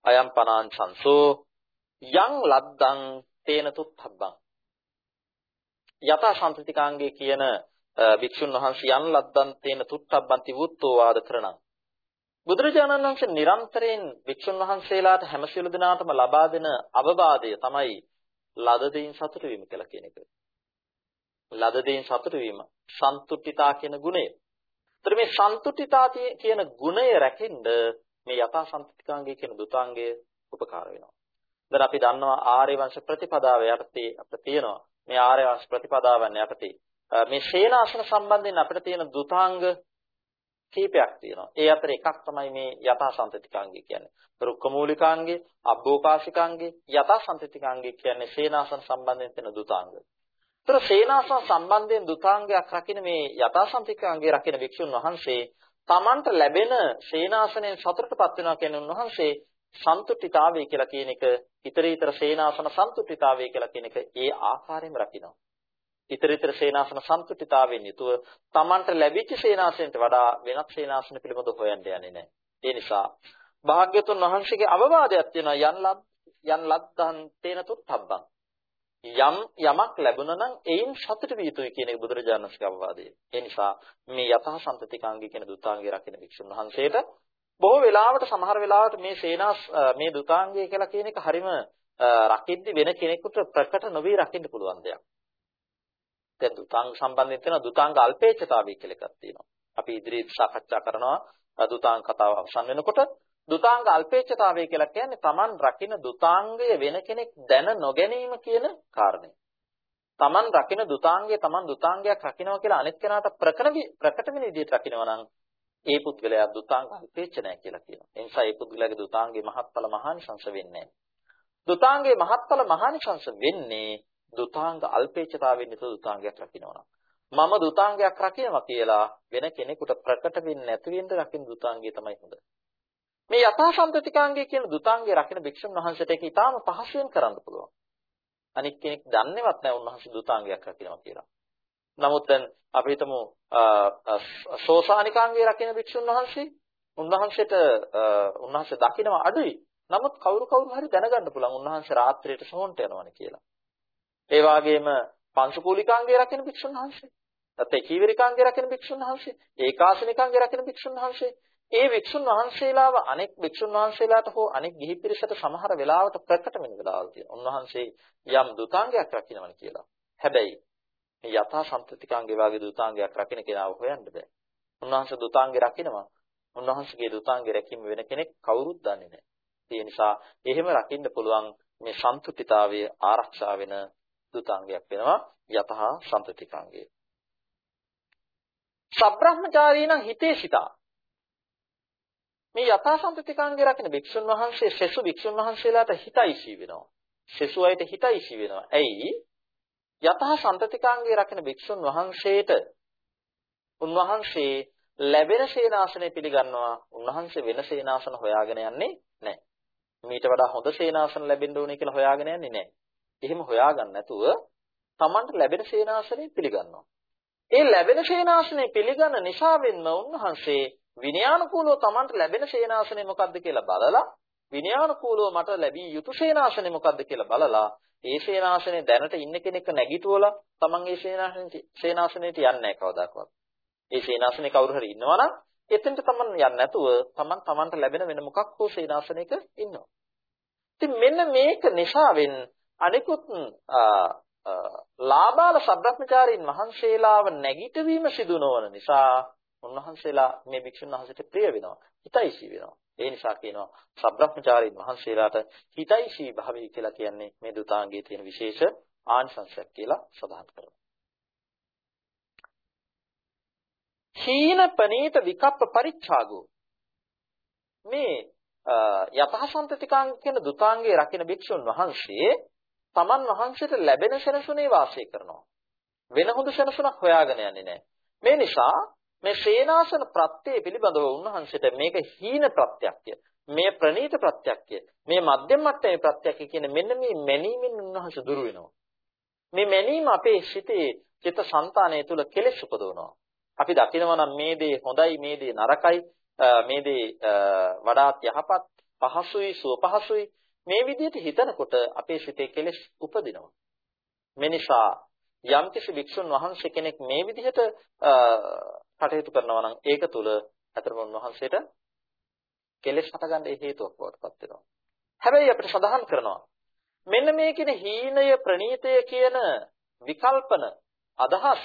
අයම් පනාං සංසෝ යං ලද්දං තේන තුත්ථබ්බං යථා සම්ප්‍රතිකාංගයේ කියන භික්ෂුන් වහන්සේ යන් ලද්දන් තේන තුට්ටබ්බන්ති වූත්තෝ වාද කරණං බුදුරජාණන් වහන්සේ නිරන්තරයෙන් භික්ෂුන් වහන්සේලාට හැම සියලු දෙනාටම ලබා දෙන අවවාදය තමයි ලද දෙයින් සතුටු වීම කියලා කියන එක. ලද දෙයින් සතුටු වීම සන්තුට්ඨිතා කියන ගුණය. ඒතර මේ සන්තුට්ඨිතා කියන ගුණය රැකෙන්න මේ යථා සම්ප්‍රතිකාංගය කියන දුතාංගය උපකාර වෙනවා. දැන් අපි දන්නවා ආර්ය වංශ ප්‍රතිපදාව යටතේ අපිට තියෙනවා මේ ආර්ය වංශ ප්‍රතිපදාවන් යටතේ මේ ශේනාසන සම්බන්ධයෙන් අපිට තියෙන දුතාංග කීපයක් තියෙනවා. ඒ අතර එකක් තමයි මේ යථා සම්පතිකාංගය කියන්නේ. රුක්ක මූලිකාංගය, අබ්බෝපාසිකාංගය, යථා සම්පතිකාංගය කියන්නේ ශේනාසන සම්බන්ධයෙන් තියෙන දුතාංග. ඒතර ශේනාසන සම්බන්ධයෙන් දුතාංගයක් රකින්න මේ යථා සම්පතිකාංගය රකින්න වික්ෂුන් වහන්සේ තමන්ට ලැබෙන ශේනාසනයෙන් සතුටටපත් වෙනවා කියන උන්වහන්සේ සන්තුට්ඨිතාවය කියලා කියන එක ඊතරීතර සේනාසන සන්තුට්ඨිතාවය කියලා කියන එක ඒ ආකාරයෙන්ම රකින්න. ඊතරීතර සේනාසන සන්තුට්ඨිතාවයෙන් යුතුව Tamanට ලැබිච්ච සේනාසනයට වඩා වෙනත් සේනාසන පිළිබඳව හොයන්න යන්නේ නැහැ. ඒ නිසා භාග්‍යතුන් වහන්සේගේ අවවාදයක් තියෙනවා යන් ලබ් යන් ලද්දන් තේන තුත්තබ්බං. යම් යමක් ලැබුණා නම් ඒයින් සතුට විය යුතුයි කියන එක බුදුරජාණන් වහන්සේගේ අවවාදය. ඒ නිසා මේ යතහ සම්පතිකාංගය කියන දුතාංගය රකින්න වික්ෂුන් වහන්සේට බොහෝ වෙලාවට සමහර වෙලාවට මේ සේනාස් මේ දුතාංගය කියලා කියන එක හරිම රකිද්දි වෙන කෙනෙකුට ප්‍රකට නොවි රකින්න පුළුවන් දෙයක්. දැන් දුතාංග සම්බන්ධයෙන් තියෙන දුතාංග අල්පේච්ඡතාවය කියලා එකක් තියෙනවා. අපි ඉදිරියට සාකච්ඡා කරනවා දුතාංග කතාව අවසන් වෙනකොට දුතාංග අල්පේච්ඡතාවය කියලා කියන්නේ Taman රකින්න දුතාංගය වෙන කෙනෙක් දැන නොගැනීම කියන කාරණේ. Taman රකින්න දුතාංගය Taman දුතාංගයක් රකින්නවා කියලා අනිත් කෙනාට ප්‍රකට ප්‍රකට වෙන විදිහට රකින්නවා නම් ඒ පුද්ගලයා දුතාංග අල්පේච්ඡ නැහැ කියලා කියනවා. ඒ නිසා ඒ පුද්ගලයාගේ දුතාංගේ මහත්ඵල මහානිසංස වෙන්නේ දුතාංගේ මහත්ඵල මහානිසංස වෙන්නේ දුතාංග අල්පේච්ඡතාවෙන් නිත දුතාංගයක් රකින්නවා මම දුතාංගයක් රකින්නවා කියලා වෙන කෙනෙකුට ප්‍රකට වෙන්නේ නැති වෙන්න රකින්න දුතාංගය තමයි හොඳ. මේ යථා සම්පතිකාංගය කියන දුතාංගය රකින්න භික්ෂුන් වහන්සේට ඒක ඊටාම පහසුවෙන් කරන්න පුළුවන්. අනික් කෙනෙක් දන්නේවත් නැහැ උන්වහන්සේ දුතාංගයක් රකින්නවා කියලා. නමුත් දැන් අපි හිතමු සෝසානිකාංගය රකින්න භික්ෂුන් වහන්සේ උන්වහන්සේට උන්වහන්සේ දකින්න අඩුයි. නමුත් කවුරු කවුරු හරි දැනගන්න පුළුවන් උන්වහන්සේ රාත්‍රියට සෝන්ට යනවනේ කියලා. ඒ වගේම පංචකූලිකාංගය රකින්න භික්ෂුන් වහන්සේ. නැත්නම් කීවරිකාංගය රකින්න භික්ෂුන් වහන්සේ. ඒකාසනිකාංගය රකින්න භික්ෂුන් වහන්සේ. ඒ වික්ෂුන් වහන්සේලාව අනෙක් වික්ෂුන් වහන්සේලාට හෝ අනෙක් ගිහි පිරිසට සමහර වෙලාවට ප්‍රකට වෙන වෙලාවල් තියෙනවා. උන්වහන්සේ යම් දුතාංගයක් රකින්නවනේ කියලා. හැබැයි මේ යථා සම්පතිකාංගේ වාගේ දුතාංගයක් රකින්න කෙනාව හොයන්න බෑ. උන්වහන්සේ දුතාංගේ රකින්නවා. උන්වහන්සේගේ දුතාංගේ රැකීම වෙන කෙනෙක් කවුරුත් දන්නේ නැහැ. ඒ නිසා එහෙම රකින්න පුළුවන් මේ සම්තුතිතාවය ආරක්ෂා වෙන දුතාංගයක් වෙනවා යතහා සම්පතිකාංගය. සබ්‍රහ්මචාරී නම් හිතේ සිතා මේ යථා සම්පතිකාංගය රකින්න භික්ෂුන් වහන්සේ සෙසු භික්ෂුන් වහන්සේලාට හිතයිසී වෙනවා. සෙසු අයට හිතයිසී වෙනවා. ඇයි? යතහ සම්පතිකාංගය රකින්න භික්ෂුන් වහන්සේට උන්වහන්සේ ලැබෙන සේනාසනය පිළිගන්නවා. උන්වහන්සේ වෙන සේනාසන හොයාගෙන යන්නේ නැහැ. මීට වඩා හොඳ සේනාසන ලැබෙන්න ඕනේ කියලා හොයාගෙන යන්නේ නැහැ. එහෙම හොයාගන්න නැතුව Tamanට ලැබෙන සේනාසනය පිළිගන්නවා. ඒ ලැබෙන සේනාසනය පිළිගන්න නිසාවෙන්ම උන්වහන්සේ විනයානුකූලව Tamanට ලැබෙන සේනාසනය මොකද්ද කියලා බලලා විනයානුකූලව මට ලැබී යුතු සේනාසනය මොකද්ද කියලා බලලා ඒ සේනාසනේ දැනට ඉන්න කෙනෙක් නැගිටවලා Taman ඒ සේනාසනෙට සේනාසනෙට යන්නේ නැහැ කවදාකවත්. ඒ සේනාසනේ කවුරු හරි ඉන්නවා නම් එතෙන්ට Taman යන්නේ නැතුව Taman Tamanට ලැබෙන වෙන මොකක් හෝ සේනාසනයක ඉන්නවා. ඉතින් මෙන්න මේක නිසාවෙන් අනිකුත් ලාබාල සබ්‍රහ්මචාරීන් වහන්සේලාව නැගිටවීම සිදු නොවන නිසා උන්වහන්සේලා මේ භික්ෂුන් වහන්සේට ප්‍රිය වෙනවා හිතයිසී වෙනවා ඒ නිසා කියනවා සබ්‍රහ්මචාරීන් වහන්සේලාට හිතයිසී භාවය කියලා කියන්නේ මේ දුතාංගයේ තියෙන විශේෂ ආනිසංශයක් කියලා සඳහන් කරනවා හීන පනීත විකප්ප පරිච්ඡාගෝ මේ යතහසන්තතිකාංග කියන දුතාංගයේ රකින්න භික්ෂුන් වහන්සේ තමන් වහන්සේට ලැබෙන සෙනසුනේ වාසය කරනවා. වෙන හොඳ සෙනසුනක් හොයාගෙන යන්නේ නැහැ. මේ නිසා මේ ශේනාසන ප්‍රත්‍යය පිළිබඳව උන්වහන්සේට මේක හීන ප්‍රත්‍යක්ය. මේ ප්‍රනීත ප්‍රත්‍යක්ය. මේ මධ්‍යම මට්ටමේ ප්‍රත්‍යක්ය කියන මෙන්න මේ මැනීමෙන් උන්වහන්සේ දුර වෙනවා. මේ මැනීම අපේ සිතේ චිත්ත සංතානය තුල කෙලෙස් උපදවනවා. අපි දකිනවා නම් මේ දේ හොඳයි මේ දේ නරකයි මේ දේ වඩාත් යහපත් පහසුයි සුවපහසුයි මේ විදිහට හිතනකොට අපේ සිතේ කෙලෙස් උපදිනවා. මේ නිසා යම්කිසි වික්ෂුන් වහන්සේ කෙනෙක් මේ විදිහට කටයුතු කරනවා නම් ඒක තුල අතරම උන්වහන්සේට කෙලෙස් හටගන්න හේතුවක් බවට පත් වෙනවා. හැබැයි අපිට සඳහන් කරනවා මෙන්න මේ කියන හීනය ප්‍රනීතය කියන විකල්පන අදහස්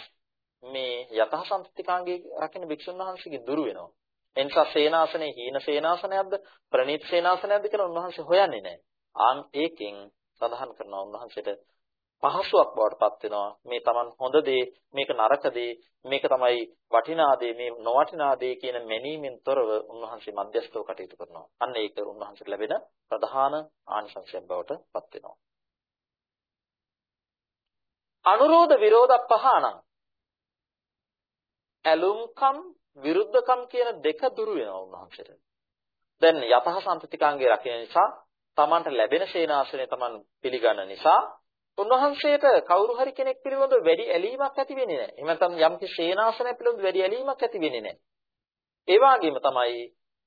මේ යතහ සම්පතිකාංගයේ රකින්න භික්ෂුන් වහන්සේගේ දුරු වෙනවා. එනිසා සේනාසනේ හීන සේනාසනයක්ද ප්‍රනීත සේනාසනයක්ද කියලා උන්වහන්සේ හොයන්නේ නැහැ. ආන් ඒකෙන් සඳහන් කරනවා උන්වහන්සේට පහසුවක් බවට පත් වෙනවා. මේ Taman හොඳ දේ මේක නරක දේ මේක තමයි වටිනා දේ මේ නොවටිනා දේ කියන මැනීමෙන් තොරව උන්වහන්සේ මධ්‍යස්ථව කටයුතු කරනවා. අන්න ඒක උන්වහන්සේට ලැබෙන ප්‍රධාන ආනිසංසයක් බවට පත් වෙනවා. අනුරෝධ විරෝධ පහාණං ඇලුම්කම් විරුද්ධකම් කියන දෙක දුරු වෙනවා උන්වහන්සේට. දැන් යතහ සම්පතිකාංගේ රකින්න නිසා Tamanට ලැබෙන සේනාසනය Taman පිළිගන්න නිසා උන්වහන්සේට කවුරු හරි කෙනෙක් පිළිබඳව වැඩි ඇලීමක් ඇති වෙන්නේ නැහැ. එහෙම නැත්නම් යම් කිසි ශේනාසනය පිළිබඳව වැඩි ඇලීමක් ඇති වෙන්නේ නැහැ. ඒ වගේම තමයි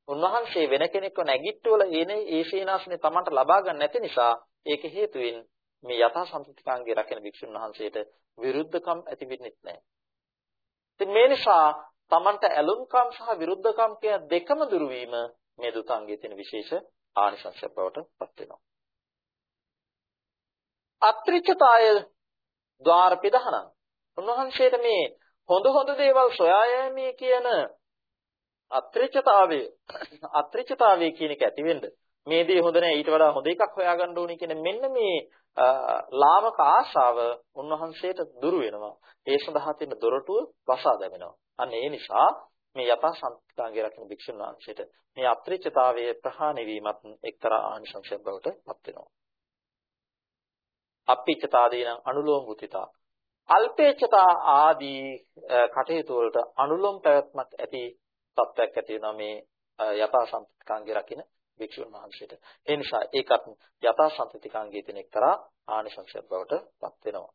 උන්වහන්සේ වෙන කෙනෙක්ව නැගිට්ටවල එනේ ඒ ශේනාසනේ Tamanට ලබා ගන්න නැති නිසා ඒක හේතුවෙන් මේ යථා සම්පතිකාංගයේ රැකෙන භික්ෂුන් වහන්සේට විරුද්ධකම් ඇති වෙන්නේ නැහැ. ඉතින් මේ නිසා Tamanට ඇලුම්කම් සහ විරුද්ධකම් කියන දෙකම දුරු වීම මේ දුතාංගයේ තියෙන විශේෂ ආනිසංසයක් බවට පත් වෙනවා. අත්‍රිච්ඡතාය ద్వාර පිදහනං උන්වහන්සේට මේ හොඳ හොඳ දේවල් සොයා යෑමේ කියන අත්‍රිචතාවය අත්‍රිචතාවය කියන එක ඇති වෙන්න මේ දේ හොඳ නැහැ ඊට වඩා හොඳ එකක් හොයාගන්න ඕනේ කියන මෙන්න මේ ලාමක ආශාව උන්වහන්සේට දුරු වෙනවා. ඒ සඳහා තියෙන දොරටුව වසා දැමෙනවා. අන්න ඒ නිසා මේ යථා සංස්කාරය රකින්න භික්ෂුන් වහන්සේට මේ අත්‍රිචතාවයේ ප්‍රහාණය වීමත් එක්තරා ආනිසංසයක් බවට පත් වෙනවා. අප්පිච්චතාදීන අනුලෝම මුතිතා අල්පේච්ඡතා ආදී කටයුතු වලට අනුලෝම පැවැත්මක් ඇති තත්ත්වයක් ඇති වෙනවා මේ යථා සංස්කාරය රකින්න භික්ෂුන් වහන්සේට. ඒ නිසා ඒකත් යථා සංතතිකාංගයේ තියෙන එක්තරා ආනිසංසයක් බවට පත් වෙනවා.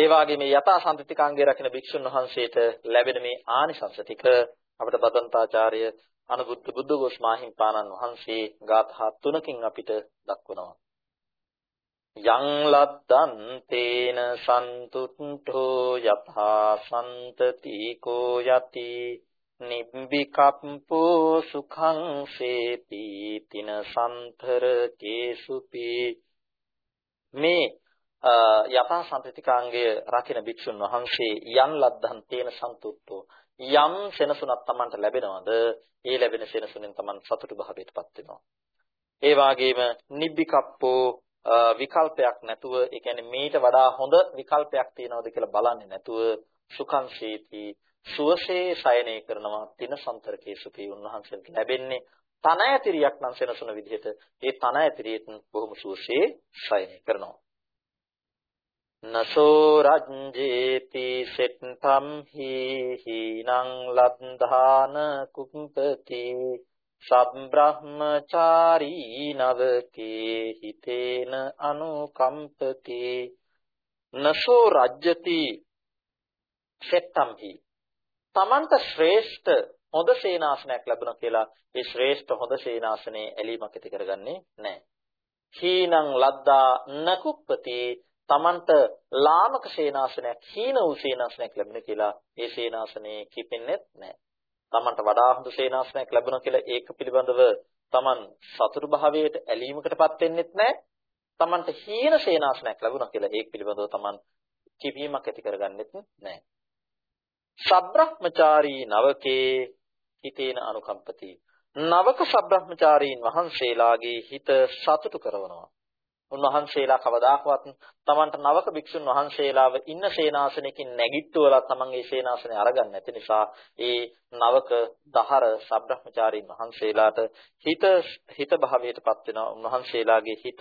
ඒ වගේ මේ යථා සම්පතිකාංගය රකින භික්ෂුන් වහන්සේට ලැබෙන මේ ආනිසංස ටික අපිට බදන්තාචාර්ය අනුබුද්ධ බුද්ධඝෝෂ මාහිම්පාණන් වහන්සේ ගාථා තුනකින් අපිට දක්වනවා. යං ලද්දන් තේන සන්තුට්ඨෝ යථා සම්තති කෝ යති නිබ්බිකප්පෝ සුඛං සේති තින සම්තර කේසුපි මේ යථා සම්පතිකාංගය රකින භික්ෂුන් වහන්සේ යන් ලද්දන් තේන සන්තුට්ඨෝ යම් සෙනසුනක් Tamanට ලැබෙනවද? ඒ ලැබෙන සෙනසුනෙන් Taman සතුටු භාවයටපත් වෙනවා. ඒ වගේම නිබ්බිකප්පෝ විකල්පයක් නැතුව ඒ කියන්නේ මේට වඩා හොඳ විකල්පයක් තියෙනවද කියලා බලන්නේ නැතුව සුඛං සීති සුවසේ ශයනය කරනවා තින සම්තරකේ සුඛී උන්වහන්සේට ලැබෙන්නේ තන ඇතිරියක් නම් සෙනසුන විදිහට. ඒ තන ඇතිරියෙත් බොහොම සුවසේ ශයනය කරනවා. නසෝ රජ්ජේති සෙට්ඨම් හි හීනං ලද්ධාන කුම්පති සබ්‍රහ්මචාරී නවකේ හිතේන අනුකම්පති නසෝ රජ්‍යති සෙට්ඨම් හි තමන්ට ශ්‍රේෂ්ඨ හොඳ සේනාසනයක් ලැබුණා කියලා ඒ ශ්‍රේෂ්ඨ හොඳ සේනාසනේ ඇලීමක් ඇති කරගන්නේ නැහැ. හීනං ලද්දා නකුප්පති තමන්ට ලාමක සේනාසනයක් හීන වූ සේනාසනයක් ලැබුණ කියලා ඒ සේනාසනේ කිපෙන්නේ නැහැ. තමන්ට වඩා හොඳ සේනාසනයක් ලැබුණා කියලා ඒක පිළිබඳව තමන් සතුටු භාවයට ඇලීමකටපත් වෙන්නෙත් නැහැ. තමන්ට හීන සේනාසනයක් ලැබුණා කියලා ඒක පිළිබඳව තමන් කිපීමක් ඇති කරගන්නෙත් නැහැ. සබ්‍රහ්මචාරී නවකේ හිතේන අනුකම්පති නවක සබ්‍රහ්මචාරීන් වහන්සේලාගේ හිත සතුටු කරනවා උන්වහන්සේලා කවදාකවත් Tamanට නවක භික්ෂුන් වහන්සේලාව ඉන්න සේනාසනයකින් නැගිට්ටුවලා Tamanගේ සේනාසනය අරගන්න නැති නිසා ඒ නවක දහර සබ්‍රහ්මචාරීන් වහන්සේලාට හිත හිත භාවයටපත් වෙන උන්වහන්සේලාගේ හිත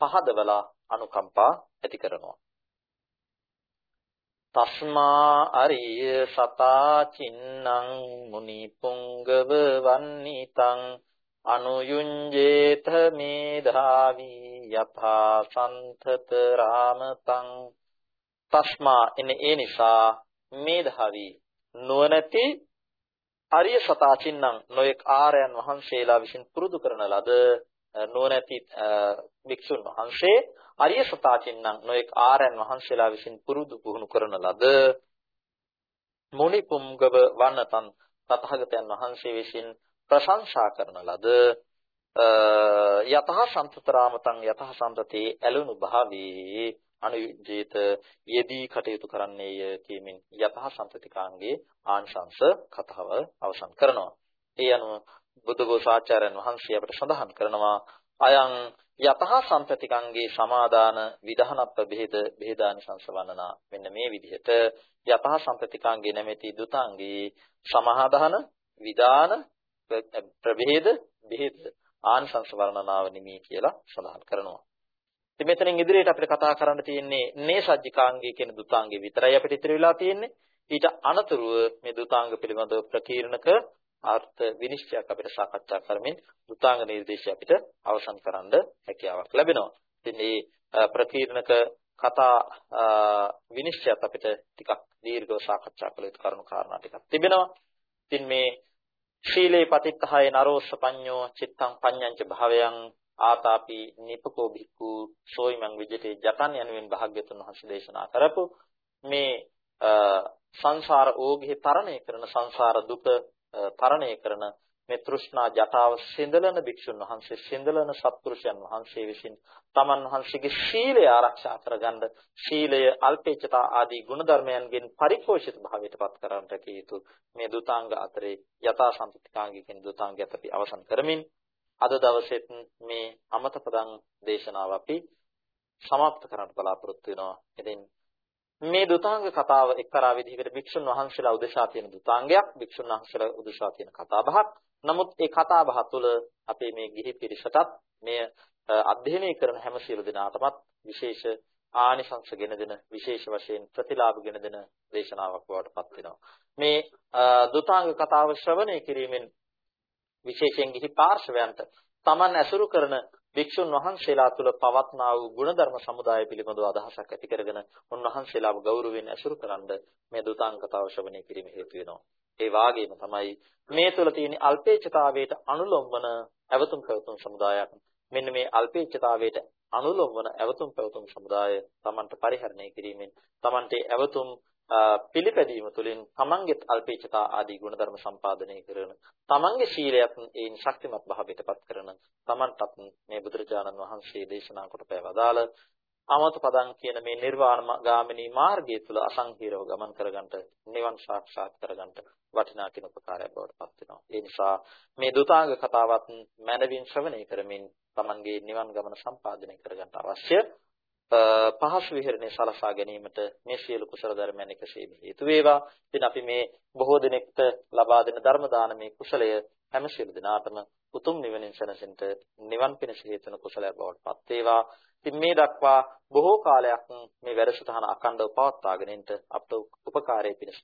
පහදවලා අනුකම්පා ඇති කරනවා. තස්මා අරිය සතා චින්නං මුනි පුංගව වන්නිතං අනුයුඤ්ජේත මේධාවි යථා සන්තත රාමතං තස්මා. එන්නේ ඒ නිසා මේධාවි නුවණැති අරිය සතා චින්නම් නොයෙක් ආරයන් වහන්සේලා විසින් පුරුදු කරන ලද නුවණැති භික්ෂුන් වහන්සේ අරිය සතා චින්නම් නොයෙක් ආරයන් වහන්සේලා විසින් පුරුදු පුහුණු කරන ලද මුනි පුම්ගව වන්නතන් තථාගතයන් වහන්සේ විසින් ප්‍රශංසා කරන ලද යතහ සම්පතරාමතං යතහ සම්පතේ ඇලුණු භාවී අනුජීත යෙදී කටයුතු කරන්නේය කියමින් යතහ සම්පතිකාංගේ ආංශංශ කතාව අවසන් කරනවා. ඒ අනුව බුද්ධඝෝසාචාර්යන් වහන්සේ අපට සඳහන් කරනවා අයං යතහ සම්පතිකංගේ සමාදාන විධානප්ප බෙහෙද බෙහෙදානි සංසවන්නනා මෙන්න මේ විදිහට යතහ සම්පතිකංගේ නැමැති දුතාංගේ සමාදාන විදාන ප්‍රභේද බෙහෙත් ආනිසංස වර්ණනාව නිමී කියලා සඳහන් කරනවා. ඉතින් මෙතනින් ඉදිරියට අපිට කතා කරන්න තියෙන්නේ මේ සජ්ජිකාංගය කියන දුතාංගේ විතරයි අපිට ඉතිරි වෙලා තියෙන්නේ. ඊට අනතුරුව මේ දුතාංග පිළිබඳව ප්‍රකීර්ණක අර්ථ විනිශ්චයක් අපිට සාකච්ඡා කරමින් දුතාංග නිර්දේශය අපිට අවසන් කරන්න හැකියාවක් ලැබෙනවා. ඉතින් මේ ප්‍රකීර්ණක කතා විනිශ්චයත් අපිට ටිකක් දීර්ඝව සාකච්ඡා කළ යුතු කරුණු කාරණා ටිකක් තිබෙනවා. ඉතින් මේ ශීලේ පතිත්තහය නරෝස්ස පඤ්ඤෝ චිත්තං පඤ්ඤංච භාවයන් ආතාපි නිපකෝ භික්ඛු සෝයිමං විජිතේ ජතන් යනුවෙන් භාග්‍යතුන් වහන්සේ දේශනා කරපු මේ සංසාර ඕගෙහි තරණය කරන සංසාර දුක තරණය කරන මේ තෘෂ්ණා ජටාව සිඳලන භික්ෂුන් වහන්සේ සිඳලන සත්පුරුෂයන් වහන්සේ විසින් තමන් වහන්සේගේ ශීලය ආරක්ෂා කරගන්න ශීලය අල්පේච්ඡතා ආදී ගුණධර්මයන්ගෙන් පරිපෝෂිත භාවයට පත් කරන්නට කීතු මේ දුතාංග අතරේ යථා සම්පතිකාංගිකින් දුතාංගයත් අපි අවසන් කරමින් අද දවසෙත් මේ අමතපදං දේශනාව අපි සමාප්ත කරන්න බලාපොරොත්තු වෙනවා. ඉතින් මේ දුතාංග කතාව එක්තරා විදිහකට භික්ෂුන් වහන්සේලා උදෙසා තියෙන දුතාංගයක් භික්ෂුන් වහන්සේලා උදෙසා තියෙන කතාබහක්. නමුත් ඒ කතාබහ තුළ අපේ මේ ගිහි පිරිසටත් මේ අධ්‍යයනය කරන හැම සියලු දෙනාටමත් විශේෂ ආනිසංස ගෙන දෙන විශේෂ වශයෙන් ප්‍රතිලාභ ගෙන දෙන දේශනාවක් බවට පත් වෙනවා. මේ දුතාංග කතාව ශ්‍රවණය කිරීමෙන් විශේෂයෙන් ගිහි පාර්ශවයන්ට Taman ඇසුරු කරන භික්ෂුන් වහන්සේලා තුළ පවත්නා වූ ගුණධර්ම සමුදාය පිළිබඳව අදහසක් ඇති කරගෙන උන්වහන්සේලාව ගෞරවයෙන් ඇසුරු කරන්න මේ දුතාංග කතාව ශ්‍රවණය කිරීම හේතු වෙනවා. ඒ වාගේම තමයි මේ තුළ තියෙන අල්පේච්ඡතාවයට අනුලොම් වන අවතුම් පැවතුම් සමුදායක්. මෙන්න මේ අල්පේච්ඡතාවයට අනුලොම් වන අවතුම් පැවතුම් සමුදාය Tamanට පරිහරණය කිරීමෙන් Tamante අවතුම් පිළිපැදීම තුළින් තමන්ගේත් අල්පේච්ඡතා ආදී ගුණධර්ම සම්පාදනය කරන තමන්ගේ ශීලයත් ඒන් ශක්තිමත් භාවයටපත් කරන තමන්ටත් මේ බුදුරජාණන් වහන්සේ දේශනා කොට පැවදාල අමත පදං කියන මේ නිර්වාණ ගාමිනී මාර්ගය තුල අසංකීරව ගමන් කරගන්නට නිවන් සාක්ෂාත් කරගන්නට වටිනා කින උපකාරයක් බවට පත් වෙනවා. ඒ නිසා මේ දුතාංග කතාවත් මනවින් ශ්‍රවණය කරමින් තමන්ගේ නිවන් ගමන සම්පාදනය කරගන්න අවශ්‍ය පහසු විහරණය සලසා ගැනීමට මේ සියලු කුසල ධර්මයන් එකසේම හේතු වේවා. ඉතින් අපි මේ බොහෝ දිනෙකට ලබා දෙන ධර්ම දානමේ කුසලය හැම සියලු දිනාටම උතුම් නිවනින් සැනසෙන්නට නිවන් පිණිස හේතු වෙන කුසලයක් බවට පත් වේවා. ඉතින් මේ දක්වා බොහෝ කාලයක් මේ වැඩසටහන අඛණ්ඩව පවත්වාගෙන ඉන්න අපට උපකාරයේ පිණිස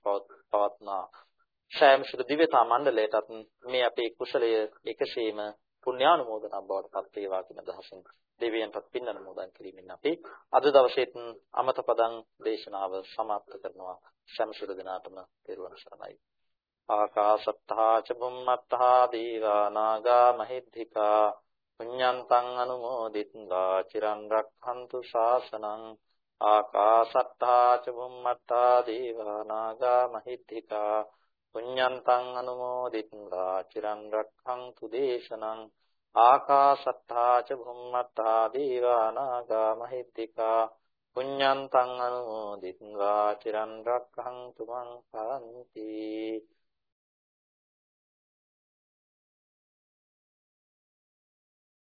පවත්නා ශායම ශුද්ධ දිව්‍යතා මණ්ඩලයටත් මේ අපේ කුසලය එකසේම පුණ්‍යානුමෝදනා බවට පත් වේවා කියන අදහසින් දෙවියන්පත් පින් අනුමෝදන් කිරීමෙන් අපි අද දවසේත් අමත පදං දේශනාව સમાપ્ત කරනවා. සම්සුර දිනාටම පෙරවන් සරණයි. ආකාශත්තා ච බුම්මත්තා දීවා නාග මහිද්దికා පුඤ්ඤන්තං අනුමෝදිත්වා. චිරන් රක්ඛන්තු ශාසනං. ආකාශත්තා ච බුම්මත්තා දීවා නාග මහිද්దికා පුඤ්ඤන්තං අනුමෝදිත්වා චිරන් රක්ඛන්තු දේශනං ආකාශත්තා ච භුම්මත්තා දීවානාගා මහිද්దికා පුඤ්ඤන්තං අනුමෝදිත්වා චිරන් රක්ඛන්තු මං පරන්ති